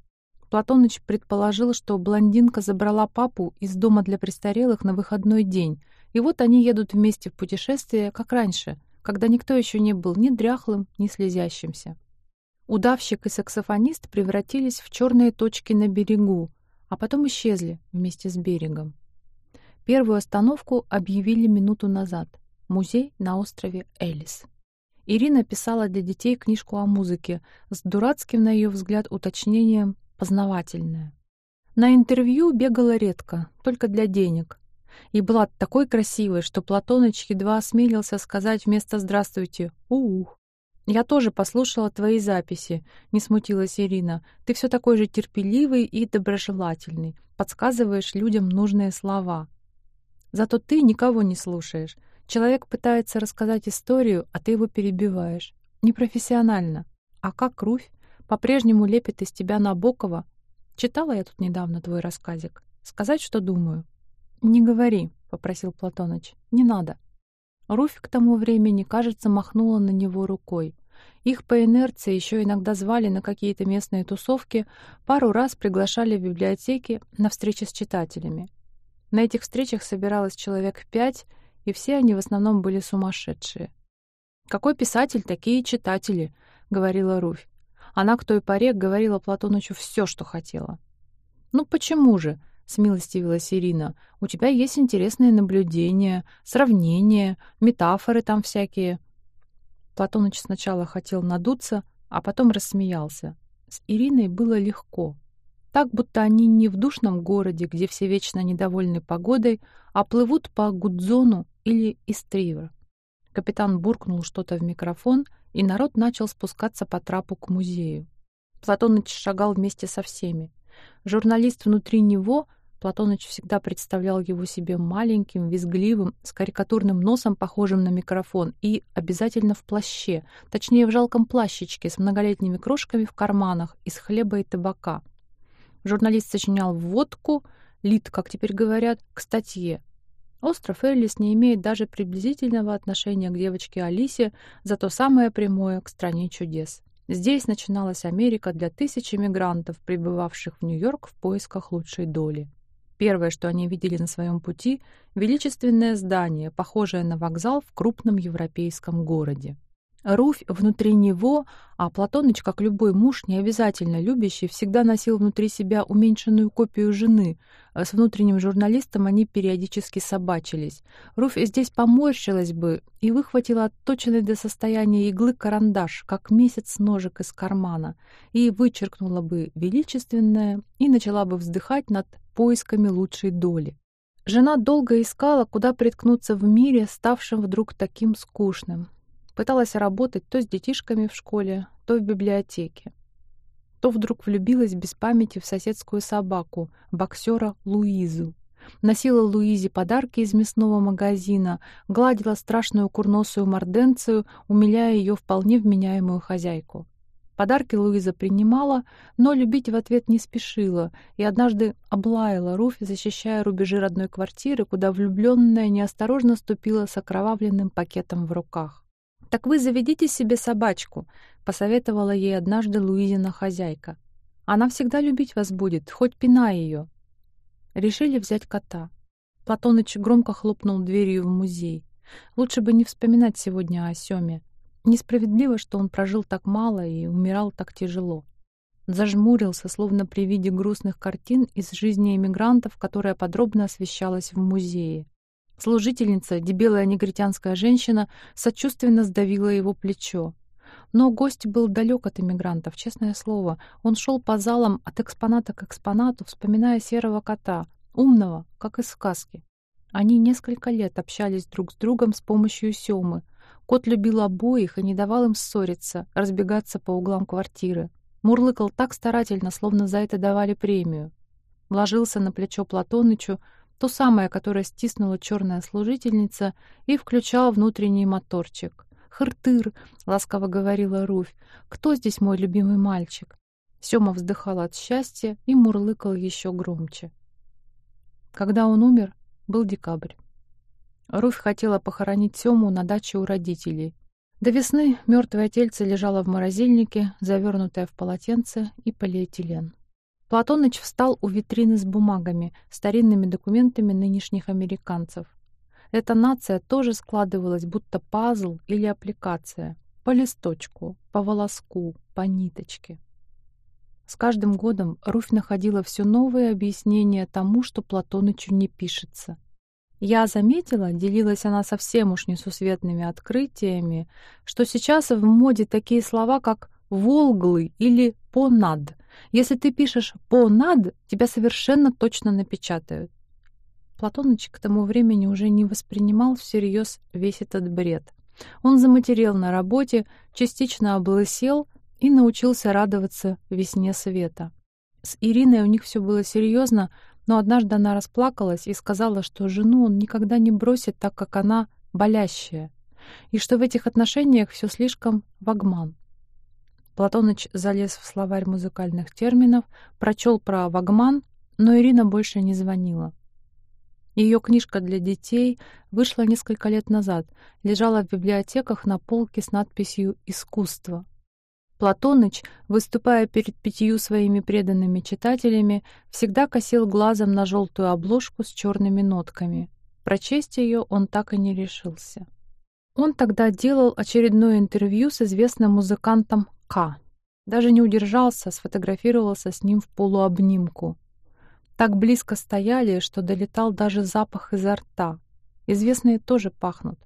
Платоныч предположил, что блондинка забрала папу из дома для престарелых на выходной день, и вот они едут вместе в путешествие, как раньше, когда никто еще не был ни дряхлым, ни слезящимся. Удавщик и саксофонист превратились в черные точки на берегу, а потом исчезли вместе с берегом. Первую остановку объявили минуту назад — музей на острове Элис. Ирина писала для детей книжку о музыке с дурацким, на ее взгляд, уточнением «познавательное». На интервью бегала редко, только для денег. И была такой красивой, что Платоныч едва осмелился сказать вместо «здравствуйте» «ух». «Я тоже послушала твои записи», — не смутилась Ирина. «Ты все такой же терпеливый и доброжелательный, подсказываешь людям нужные слова. Зато ты никого не слушаешь, Человек пытается рассказать историю, а ты его перебиваешь. Непрофессионально. А как Руфь по-прежнему лепит из тебя Набокова? Читала я тут недавно твой рассказик. Сказать, что думаю? «Не говори», — попросил Платоныч. «Не надо». Руфь к тому времени, кажется, махнула на него рукой. их по инерции еще иногда звали на какие-то местные тусовки, пару раз приглашали в библиотеки на встречи с читателями. На этих встречах собиралось человек пять, и все они в основном были сумасшедшие. «Какой писатель, такие читатели», — говорила Руфь. Она к той поре говорила Платонычу все, что хотела. «Ну почему же?» — смилостивилась Ирина. «У тебя есть интересные наблюдения, сравнения, метафоры там всякие». Платоныч сначала хотел надуться, а потом рассмеялся. С Ириной было легко. Так, будто они не в душном городе, где все вечно недовольны погодой, а плывут по Гудзону или Истривер. Капитан буркнул что-то в микрофон, и народ начал спускаться по трапу к музею. Платоныч шагал вместе со всеми. Журналист внутри него, Платоныч всегда представлял его себе маленьким, визгливым, с карикатурным носом, похожим на микрофон, и обязательно в плаще, точнее в жалком плащичке с многолетними крошками в карманах из хлеба и табака. Журналист сочинял водку, лид, как теперь говорят, к статье. Остров Эллис не имеет даже приблизительного отношения к девочке Алисе, зато самое прямое — к стране чудес. Здесь начиналась Америка для тысяч иммигрантов, прибывавших в Нью-Йорк в поисках лучшей доли. Первое, что они видели на своем пути — величественное здание, похожее на вокзал в крупном европейском городе. Руфь внутри него, а Платоныч, как любой муж, не обязательно любящий, всегда носил внутри себя уменьшенную копию жены. С внутренним журналистом они периодически собачились. Руфь здесь поморщилась бы и выхватила отточенный до состояния иглы карандаш, как месяц ножик из кармана, и вычеркнула бы величественное и начала бы вздыхать над поисками лучшей доли. Жена долго искала, куда приткнуться в мире, ставшем вдруг таким скучным. Пыталась работать то с детишками в школе, то в библиотеке. То вдруг влюбилась без памяти в соседскую собаку, боксера Луизу. Носила Луизе подарки из мясного магазина, гладила страшную курносую морденцию, умиляя ее вполне вменяемую хозяйку. Подарки Луиза принимала, но любить в ответ не спешила, и однажды облаяла Руфь, защищая рубежи родной квартиры, куда влюбленная неосторожно ступила с окровавленным пакетом в руках. «Так вы заведите себе собачку», — посоветовала ей однажды Луизина хозяйка. «Она всегда любить вас будет, хоть пина ее». Решили взять кота. Платоныч громко хлопнул дверью в музей. Лучше бы не вспоминать сегодня о Семе. Несправедливо, что он прожил так мало и умирал так тяжело. Зажмурился, словно при виде грустных картин из жизни эмигрантов, которая подробно освещалась в музее. Служительница, дебелая негритянская женщина, сочувственно сдавила его плечо. Но гость был далек от эмигрантов, честное слово. Он шел по залам от экспоната к экспонату, вспоминая серого кота, умного, как из сказки. Они несколько лет общались друг с другом с помощью Сёмы. Кот любил обоих и не давал им ссориться, разбегаться по углам квартиры. Мурлыкал так старательно, словно за это давали премию. Ложился на плечо Платонычу, то самое, которое стиснула черная служительница и включал внутренний моторчик. «Хыртыр!» — ласково говорила Руфь. «Кто здесь мой любимый мальчик?» Сёма вздыхал от счастья и мурлыкал еще громче. Когда он умер, был декабрь. Руфь хотела похоронить Сёму на даче у родителей. До весны мертвое тельце лежало в морозильнике, завернутое в полотенце и полиэтилен. Платоныч встал у витрины с бумагами, старинными документами нынешних американцев. Эта нация тоже складывалась, будто пазл или аппликация. По листочку, по волоску, по ниточке. С каждым годом Руфь находила все новые объяснения тому, что Платонычу не пишется. Я заметила, делилась она совсем уж несусветными открытиями, что сейчас в моде такие слова, как «волглый» или «понад», если ты пишешь «по над», тебя совершенно точно напечатают. Платоныч к тому времени уже не воспринимал всерьез весь этот бред. Он заматерел на работе, частично облысел и научился радоваться весне света. С Ириной у них все было серьезно, но однажды она расплакалась и сказала, что жену он никогда не бросит, так как она болящая, и что в этих отношениях все слишком вагман. Платоныч залез в словарь музыкальных терминов, прочел про вагман, но Ирина больше не звонила. Ее книжка для детей вышла несколько лет назад, лежала в библиотеках на полке с надписью «Искусство». Платоныч, выступая перед пятью своими преданными читателями, всегда косил глазом на желтую обложку с черными нотками. Прочесть ее он так и не решился. Он тогда делал очередное интервью с известным музыкантом К. Даже не удержался, сфотографировался с ним в полуобнимку. Так близко стояли, что долетал даже запах изо рта. Известные тоже пахнут.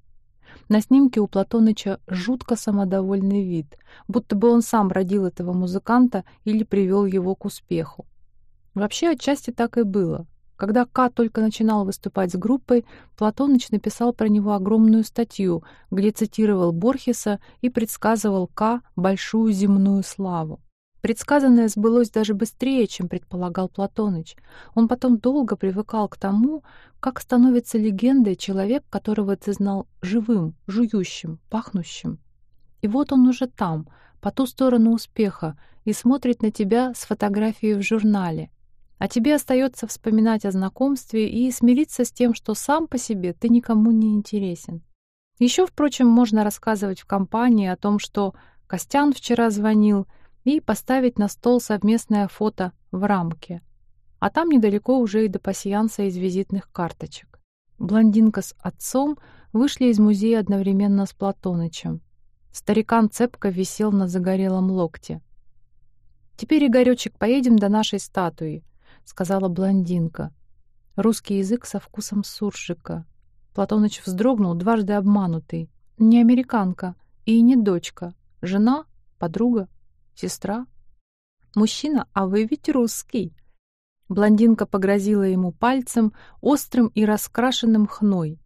На снимке у Платоныча жутко самодовольный вид, будто бы он сам родил этого музыканта или привел его к успеху. Вообще, отчасти так и было. Когда К только начинал выступать с группой, Платоныч написал про него огромную статью, где цитировал Борхеса и предсказывал К большую земную славу. Предсказанное сбылось даже быстрее, чем предполагал Платоныч. Он потом долго привыкал к тому, как становится легендой человек, которого ты знал живым, жующим, пахнущим. И вот он уже там, по ту сторону успеха, и смотрит на тебя с фотографией в журнале. А тебе остается вспоминать о знакомстве и смириться с тем, что сам по себе ты никому не интересен. Еще, впрочем, можно рассказывать в компании о том, что Костян вчера звонил — и поставить на стол совместное фото в рамке. А там недалеко уже и до пасьянса из визитных карточек. Блондинка с отцом вышли из музея одновременно с Платонычем. Старикан цепко висел на загорелом локте. «Теперь, Игорёчек, поедем до нашей статуи», — сказала блондинка. Русский язык со вкусом суржика. Платоныч вздрогнул, дважды обманутый. Не американка и не дочка. Жена, подруга, Сестра? Мужчина, а вы ведь русский. Блондинка погрозила ему пальцем, острым и раскрашенным хной.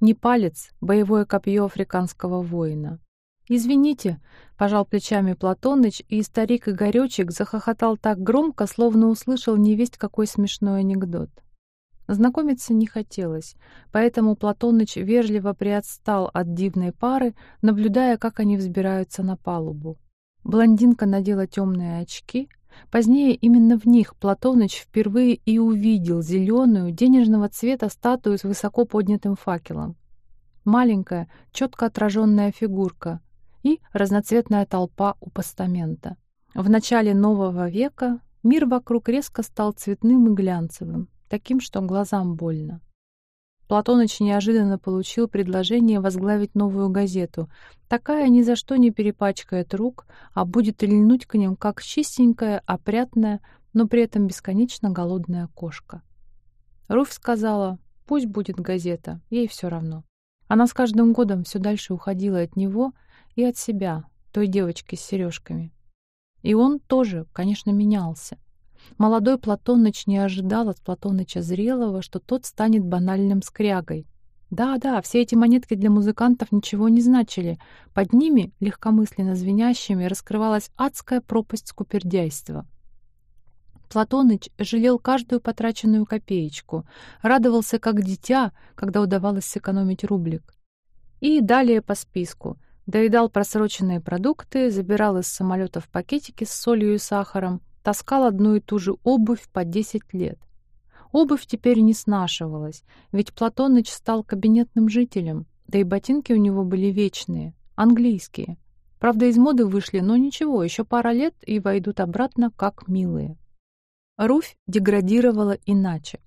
Не палец, боевое копье африканского воина. «Извините», — пожал плечами Платоныч, и старик Игорёчек захохотал так громко, словно услышал невесть какой смешной анекдот. Знакомиться не хотелось, поэтому Платоныч вежливо приотстал от дивной пары, наблюдая, как они взбираются на палубу. Блондинка надела темные очки. Позднее именно в них Платоныч впервые и увидел зеленую, денежного цвета статую с высоко поднятым факелом. Маленькая, четко отраженная фигурка и разноцветная толпа у постамента. В начале нового века мир вокруг резко стал цветным и глянцевым, таким, что глазам больно. Платоныч неожиданно получил предложение возглавить новую газету. Такая ни за что не перепачкает рук, а будет льнуть к ним, как чистенькая, опрятная, но при этом бесконечно голодная кошка. Руфь сказала, пусть будет газета, ей все равно. Она с каждым годом все дальше уходила от него и от себя, той девочки с сережками. И он тоже, конечно, менялся. Молодой Платоныч не ожидал от Платоныча зрелого, что тот станет банальным скрягой. Да-да, все эти монетки для музыкантов ничего не значили. Под ними, легкомысленно звенящими, раскрывалась адская пропасть скупердяйства. Платоныч жалел каждую потраченную копеечку, радовался как дитя, когда удавалось сэкономить рублик. И далее по списку. Доедал просроченные продукты, забирал из самолетов пакетики с солью и сахаром, таскал одну и ту же обувь по 10 лет. Обувь теперь не снашивалась, ведь Платоныч стал кабинетным жителем, да и ботинки у него были вечные, английские. Правда, из моды вышли, но ничего, еще пара лет и войдут обратно как милые. Руфь деградировала иначе.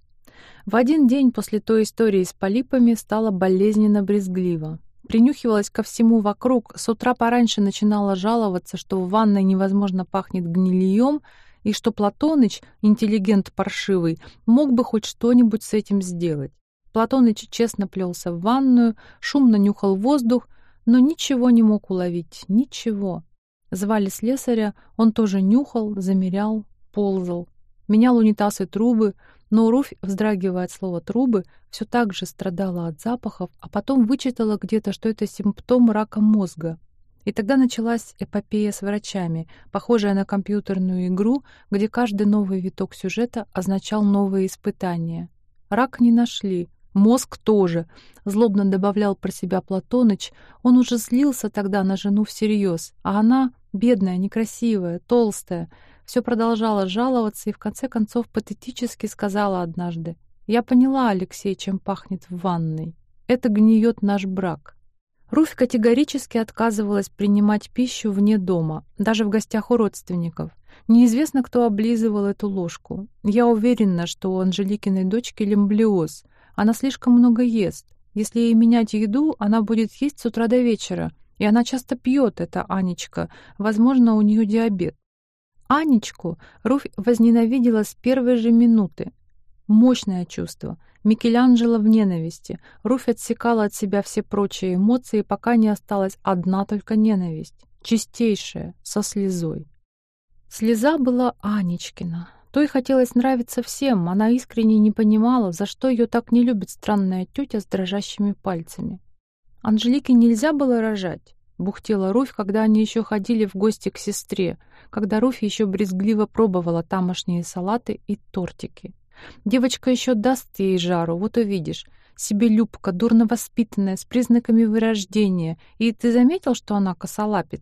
В один день после той истории с полипами стала болезненно брезглива. Принюхивалась ко всему вокруг, с утра пораньше начинала жаловаться, что в ванной невозможно пахнет гнильем, и что Платоныч, интеллигент паршивый, мог бы хоть что-нибудь с этим сделать. Платоныч честно плелся в ванную, шумно нюхал воздух, но ничего не мог уловить, ничего. Звали слесаря, он тоже нюхал, замерял, ползал. Менял унитаз и трубы, но Руфь, вздрагивая от слова «трубы», все так же страдала от запахов, а потом вычитала где-то, что это симптом рака мозга. И тогда началась эпопея с врачами, похожая на компьютерную игру, где каждый новый виток сюжета означал новые испытания. Рак не нашли, мозг тоже, злобно добавлял про себя Платоныч. Он уже злился тогда на жену всерьез, а она, бедная, некрасивая, толстая, все продолжала жаловаться и в конце концов патетически сказала однажды Я поняла, Алексей, чем пахнет в ванной. Это гниет наш брак. Руфь категорически отказывалась принимать пищу вне дома, даже в гостях у родственников. Неизвестно, кто облизывал эту ложку. Я уверена, что у Анжеликиной дочки лимблиоз. Она слишком много ест. Если ей менять еду, она будет есть с утра до вечера. И она часто пьет, эта Анечка. Возможно, у нее диабет. Анечку Руфь возненавидела с первой же минуты. Мощное чувство. Микеланджело в ненависти. Руфь отсекала от себя все прочие эмоции, пока не осталась одна только ненависть. Чистейшая, со слезой. Слеза была Анечкина. Той хотелось нравиться всем, она искренне не понимала, за что ее так не любит странная тетя с дрожащими пальцами. Анжелике нельзя было рожать. Бухтела Руфь, когда они еще ходили в гости к сестре, когда Руфь еще брезгливо пробовала тамошние салаты и тортики. Девочка еще даст ей жару, вот увидишь. Себелюбка, дурно воспитанная, с признаками вырождения. И ты заметил, что она косолапит?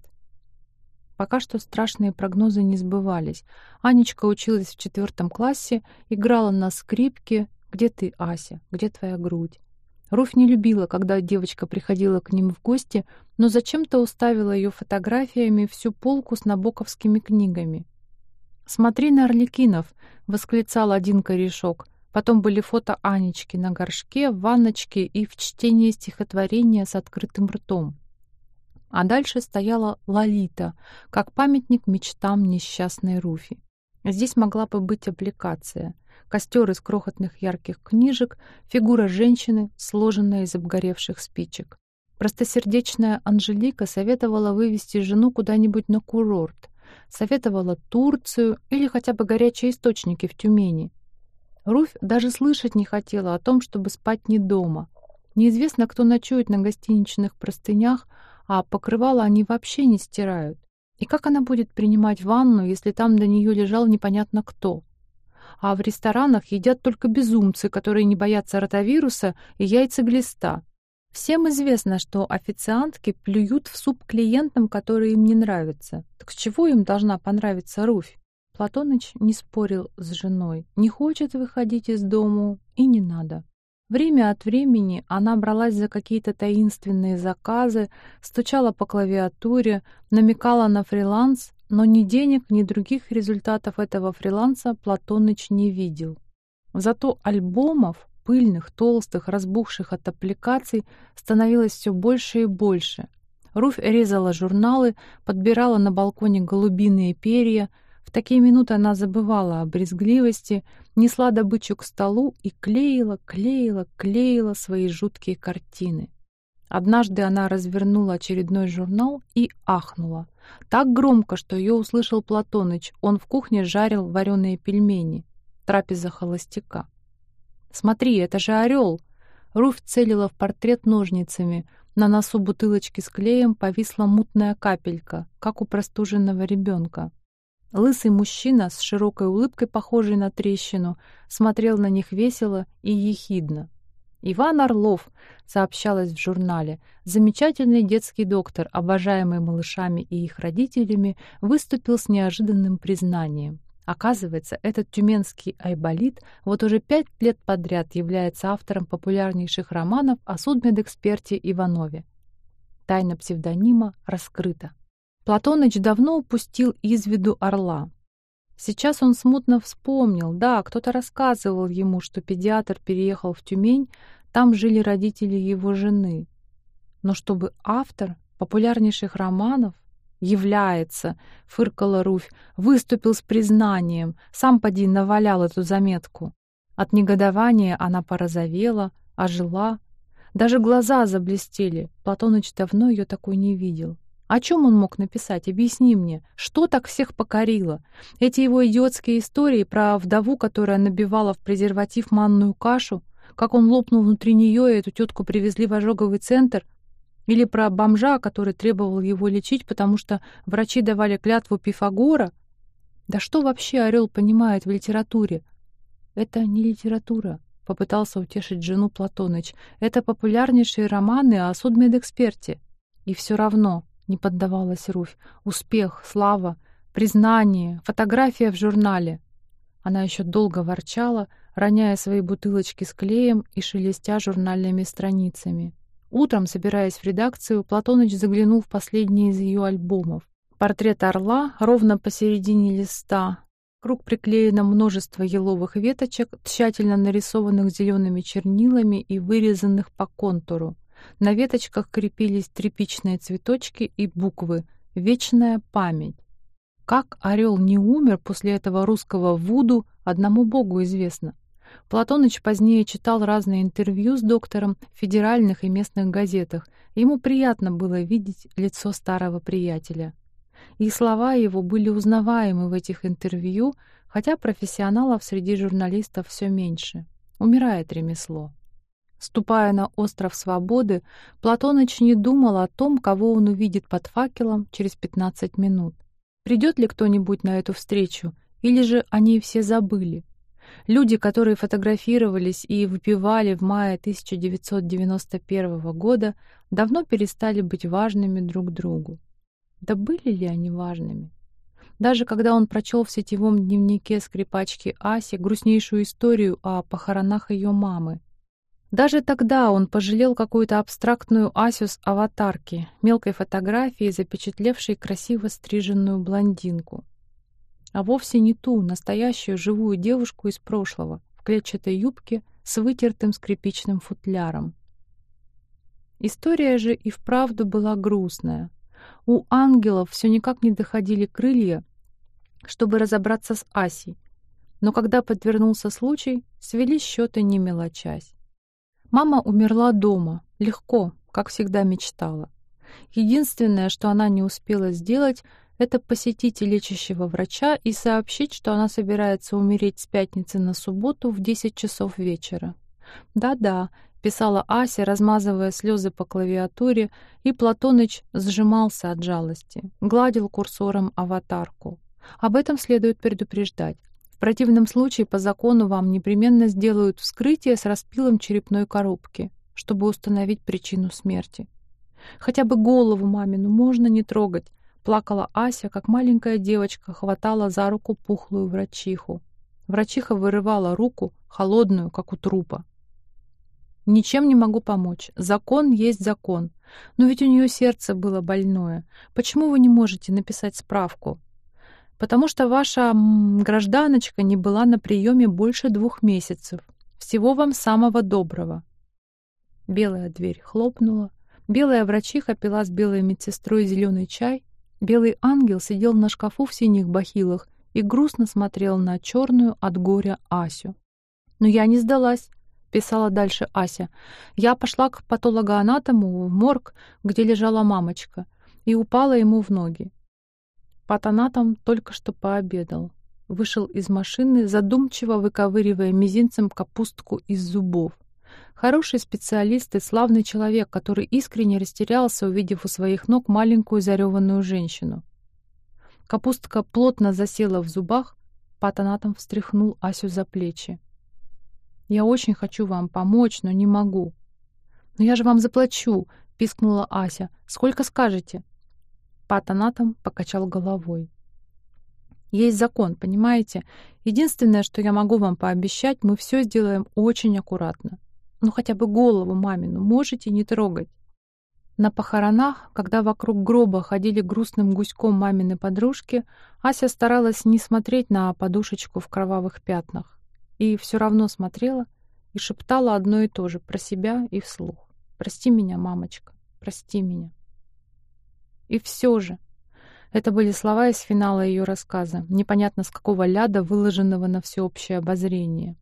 Пока что страшные прогнозы не сбывались. Анечка училась в четвертом классе, играла на скрипке. «Где ты, Ася? Где твоя грудь?» Руфь не любила, когда девочка приходила к ним в гости, но зачем-то уставила ее фотографиями всю полку с набоковскими книгами. «Смотри на орликинов!» — восклицал один корешок. Потом были фото Анечки на горшке, в ванночке и в чтении стихотворения с открытым ртом. А дальше стояла Лолита, как памятник мечтам несчастной Руфи. Здесь могла бы быть аппликация. Костер из крохотных ярких книжек, фигура женщины, сложенная из обгоревших спичек. Простосердечная Анжелика советовала вывести жену куда-нибудь на курорт, советовала Турцию или хотя бы горячие источники в Тюмени. Руфь даже слышать не хотела о том, чтобы спать не дома. Неизвестно, кто ночует на гостиничных простынях, а покрывала они вообще не стирают. И как она будет принимать ванну, если там до нее лежал непонятно кто? А в ресторанах едят только безумцы, которые не боятся ротавируса и яйца-глиста. Всем известно, что официантки плюют в суп клиентам, которые им не нравятся. Так с чего им должна понравиться Руфь? Платоныч не спорил с женой. Не хочет выходить из дому и не надо. Время от времени она бралась за какие-то таинственные заказы, стучала по клавиатуре, намекала на фриланс, но ни денег, ни других результатов этого фриланса Платоныч не видел. Зато альбомов пыльных, толстых, разбухших от аппликаций становилось все больше и больше. Руфь резала журналы, подбирала на балконе голубиные перья. В такие минуты она забывала о брезгливости, несла добычу к столу и клеила, клеила, клеила свои жуткие картины. Однажды она развернула очередной журнал и ахнула. Так громко, что ее услышал Платоныч. Он в кухне жарил вареные пельмени. Трапеза холостяка. Смотри, это же орел!» Руф целила в портрет ножницами. На носу бутылочки с клеем повисла мутная капелька, как у простуженного ребенка. Лысый мужчина с широкой улыбкой, похожей на трещину, смотрел на них весело и ехидно. «Иван Орлов», — сообщалось в журнале, замечательный детский доктор, обожаемый малышами и их родителями, выступил с неожиданным признанием. Оказывается, этот тюменский айболит вот уже пять лет подряд является автором популярнейших романов о судмедэксперте Иванове. Тайна псевдонима раскрыта. Платоныч давно упустил из виду орла. Сейчас он смутно вспомнил, да, кто-то рассказывал ему, что педиатр переехал в Тюмень, там жили родители его жены. Но чтобы автор популярнейших романов является, — фыркала Руфь, — выступил с признанием, сам поди навалял эту заметку. От негодования она порозовела, ожила. Даже глаза заблестели. Платоныч давно ее такой не видел. О чем он мог написать? Объясни мне, что так всех покорило? Эти его идиотские истории про вдову, которая набивала в презерватив манную кашу, как он лопнул внутри нее, и эту тетку привезли в ожоговый центр — или про бомжа, который требовал его лечить, потому что врачи давали клятву Пифагора? Да что вообще Орел понимает в литературе? Это не литература, попытался утешить жену Платоныч. Это популярнейшие романы о судмедэксперте. И все равно не поддавалась Руфь. Успех, слава, признание, фотография в журнале. Она еще долго ворчала, роняя свои бутылочки с клеем и шелестя журнальными страницами. Утром, собираясь в редакцию, Платоныч заглянул в последний из ее альбомов. Портрет орла ровно посередине листа. Круг приклеено множество еловых веточек, тщательно нарисованных зелеными чернилами и вырезанных по контуру. На веточках крепились тряпичные цветочки и буквы «Вечная память». Как орел не умер после этого русского вуду, одному богу известно. Платоныч позднее читал разные интервью с доктором в федеральных и местных газетах. Ему приятно было видеть лицо старого приятеля. И слова его были узнаваемы в этих интервью, хотя профессионалов среди журналистов все меньше. Умирает ремесло. Ступая на остров Свободы, Платоныч не думал о том, кого он увидит под факелом через 15 минут. Придет ли кто-нибудь на эту встречу, или же они все забыли? Люди, которые фотографировались и выпивали в мае 1991 года, давно перестали быть важными друг другу. Да были ли они важными? Даже когда он прочел в сетевом дневнике скрипачки Аси грустнейшую историю о похоронах ее мамы. Даже тогда он пожалел какую-то абстрактную Асю с аватарки, мелкой фотографии, запечатлевшей красиво стриженную блондинку а вовсе не ту, настоящую живую девушку из прошлого, в клетчатой юбке с вытертым скрипичным футляром. История же и вправду была грустная. У ангелов все никак не доходили крылья, чтобы разобраться с Асей, но когда подвернулся случай, свели счеты не мелочась. Мама умерла дома, легко, как всегда мечтала. Единственное, что она не успела сделать, это посетить лечащего врача и сообщить, что она собирается умереть с пятницы на субботу в 10 часов вечера. «Да-да», — писала Ася, размазывая слезы по клавиатуре, и Платоныч сжимался от жалости, гладил курсором аватарку. «Об этом следует предупреждать. В противном случае по закону вам непременно сделают вскрытие с распилом черепной коробки, чтобы установить причину смерти. Хотя бы голову мамину можно не трогать, Плакала Ася, как маленькая девочка, хватала за руку пухлую врачиху. Врачиха вырывала руку, холодную, как у трупа. «Ничем не могу помочь. Закон есть закон. Но ведь у нее сердце было больное. Почему вы не можете написать справку?» «Потому что ваша гражданочка не была на приеме больше двух месяцев. Всего вам самого доброго». Белая дверь хлопнула. Белая врачиха пила с белой медсестрой зеленый чай Белый ангел сидел на шкафу в синих бахилах и грустно смотрел на черную от горя Асю. «Но я не сдалась», — писала дальше Ася. «Я пошла к патологоанатому в морг, где лежала мамочка, и упала ему в ноги. Патанатом только что пообедал. Вышел из машины, задумчиво выковыривая мизинцем капустку из зубов. Хороший специалист и славный человек, который искренне растерялся, увидев у своих ног маленькую зареванную женщину. Капустка плотно засела в зубах, патонатом встряхнул Асю за плечи. «Я очень хочу вам помочь, но не могу». «Но я же вам заплачу!» — пискнула Ася. «Сколько скажете?» Патонатом покачал головой. Есть закон, понимаете? Единственное, что я могу вам пообещать, мы все сделаем очень аккуратно. Ну хотя бы голову мамину можете не трогать. На похоронах, когда вокруг гроба ходили грустным гуськом мамины подружки, Ася старалась не смотреть на подушечку в кровавых пятнах. И все равно смотрела и шептала одно и то же про себя и вслух. «Прости меня, мамочка, прости меня». И все же, это были слова из финала ее рассказа, непонятно с какого ляда, выложенного на всеобщее обозрение.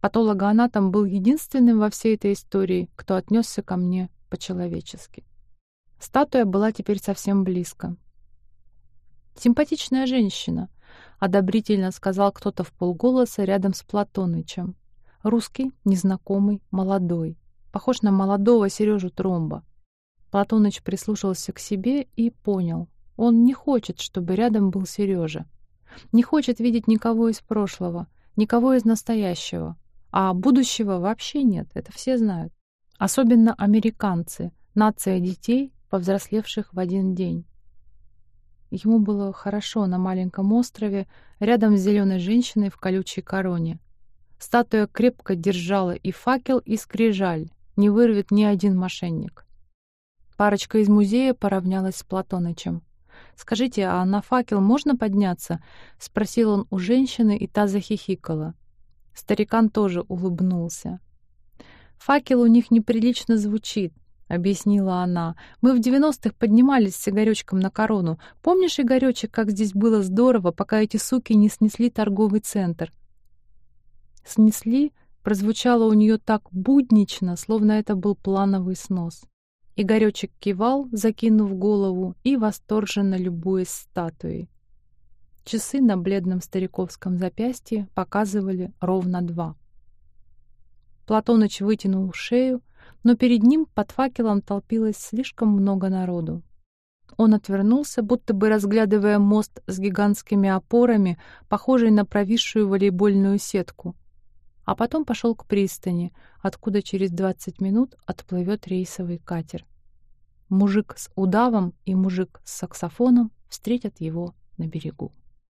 Патологоанатом был единственным во всей этой истории, кто отнесся ко мне по-человечески. Статуя была теперь совсем близко. «Симпатичная женщина», — одобрительно сказал кто-то в полголоса рядом с Платонычем. «Русский, незнакомый, молодой. Похож на молодого Сережу Тромба». Платоныч прислушался к себе и понял. Он не хочет, чтобы рядом был Сережа. Не хочет видеть никого из прошлого, никого из настоящего. А будущего вообще нет, это все знают. Особенно американцы, нация детей, повзрослевших в один день. Ему было хорошо на маленьком острове, рядом с зеленой женщиной в колючей короне. Статуя крепко держала и факел, и скрижаль, не вырвет ни один мошенник. Парочка из музея поравнялась с Платонычем. «Скажите, а на факел можно подняться?» — спросил он у женщины, и та захихикала. Старикан тоже улыбнулся. «Факел у них неприлично звучит», — объяснила она. «Мы в девяностых поднимались с Игорёчком на корону. Помнишь, Игорёчек, как здесь было здорово, пока эти суки не снесли торговый центр?» «Снесли» прозвучало у нее так буднично, словно это был плановый снос. Игорёчек кивал, закинув голову и восторженно любуясь статуей. Часы на бледном стариковском запястье показывали ровно два. Платоныч вытянул шею, но перед ним под факелом толпилось слишком много народу. Он отвернулся, будто бы разглядывая мост с гигантскими опорами, похожий на провисшую волейбольную сетку. А потом пошел к пристани, откуда через двадцать минут отплывет рейсовый катер. Мужик с удавом и мужик с саксофоном встретят его на берегу.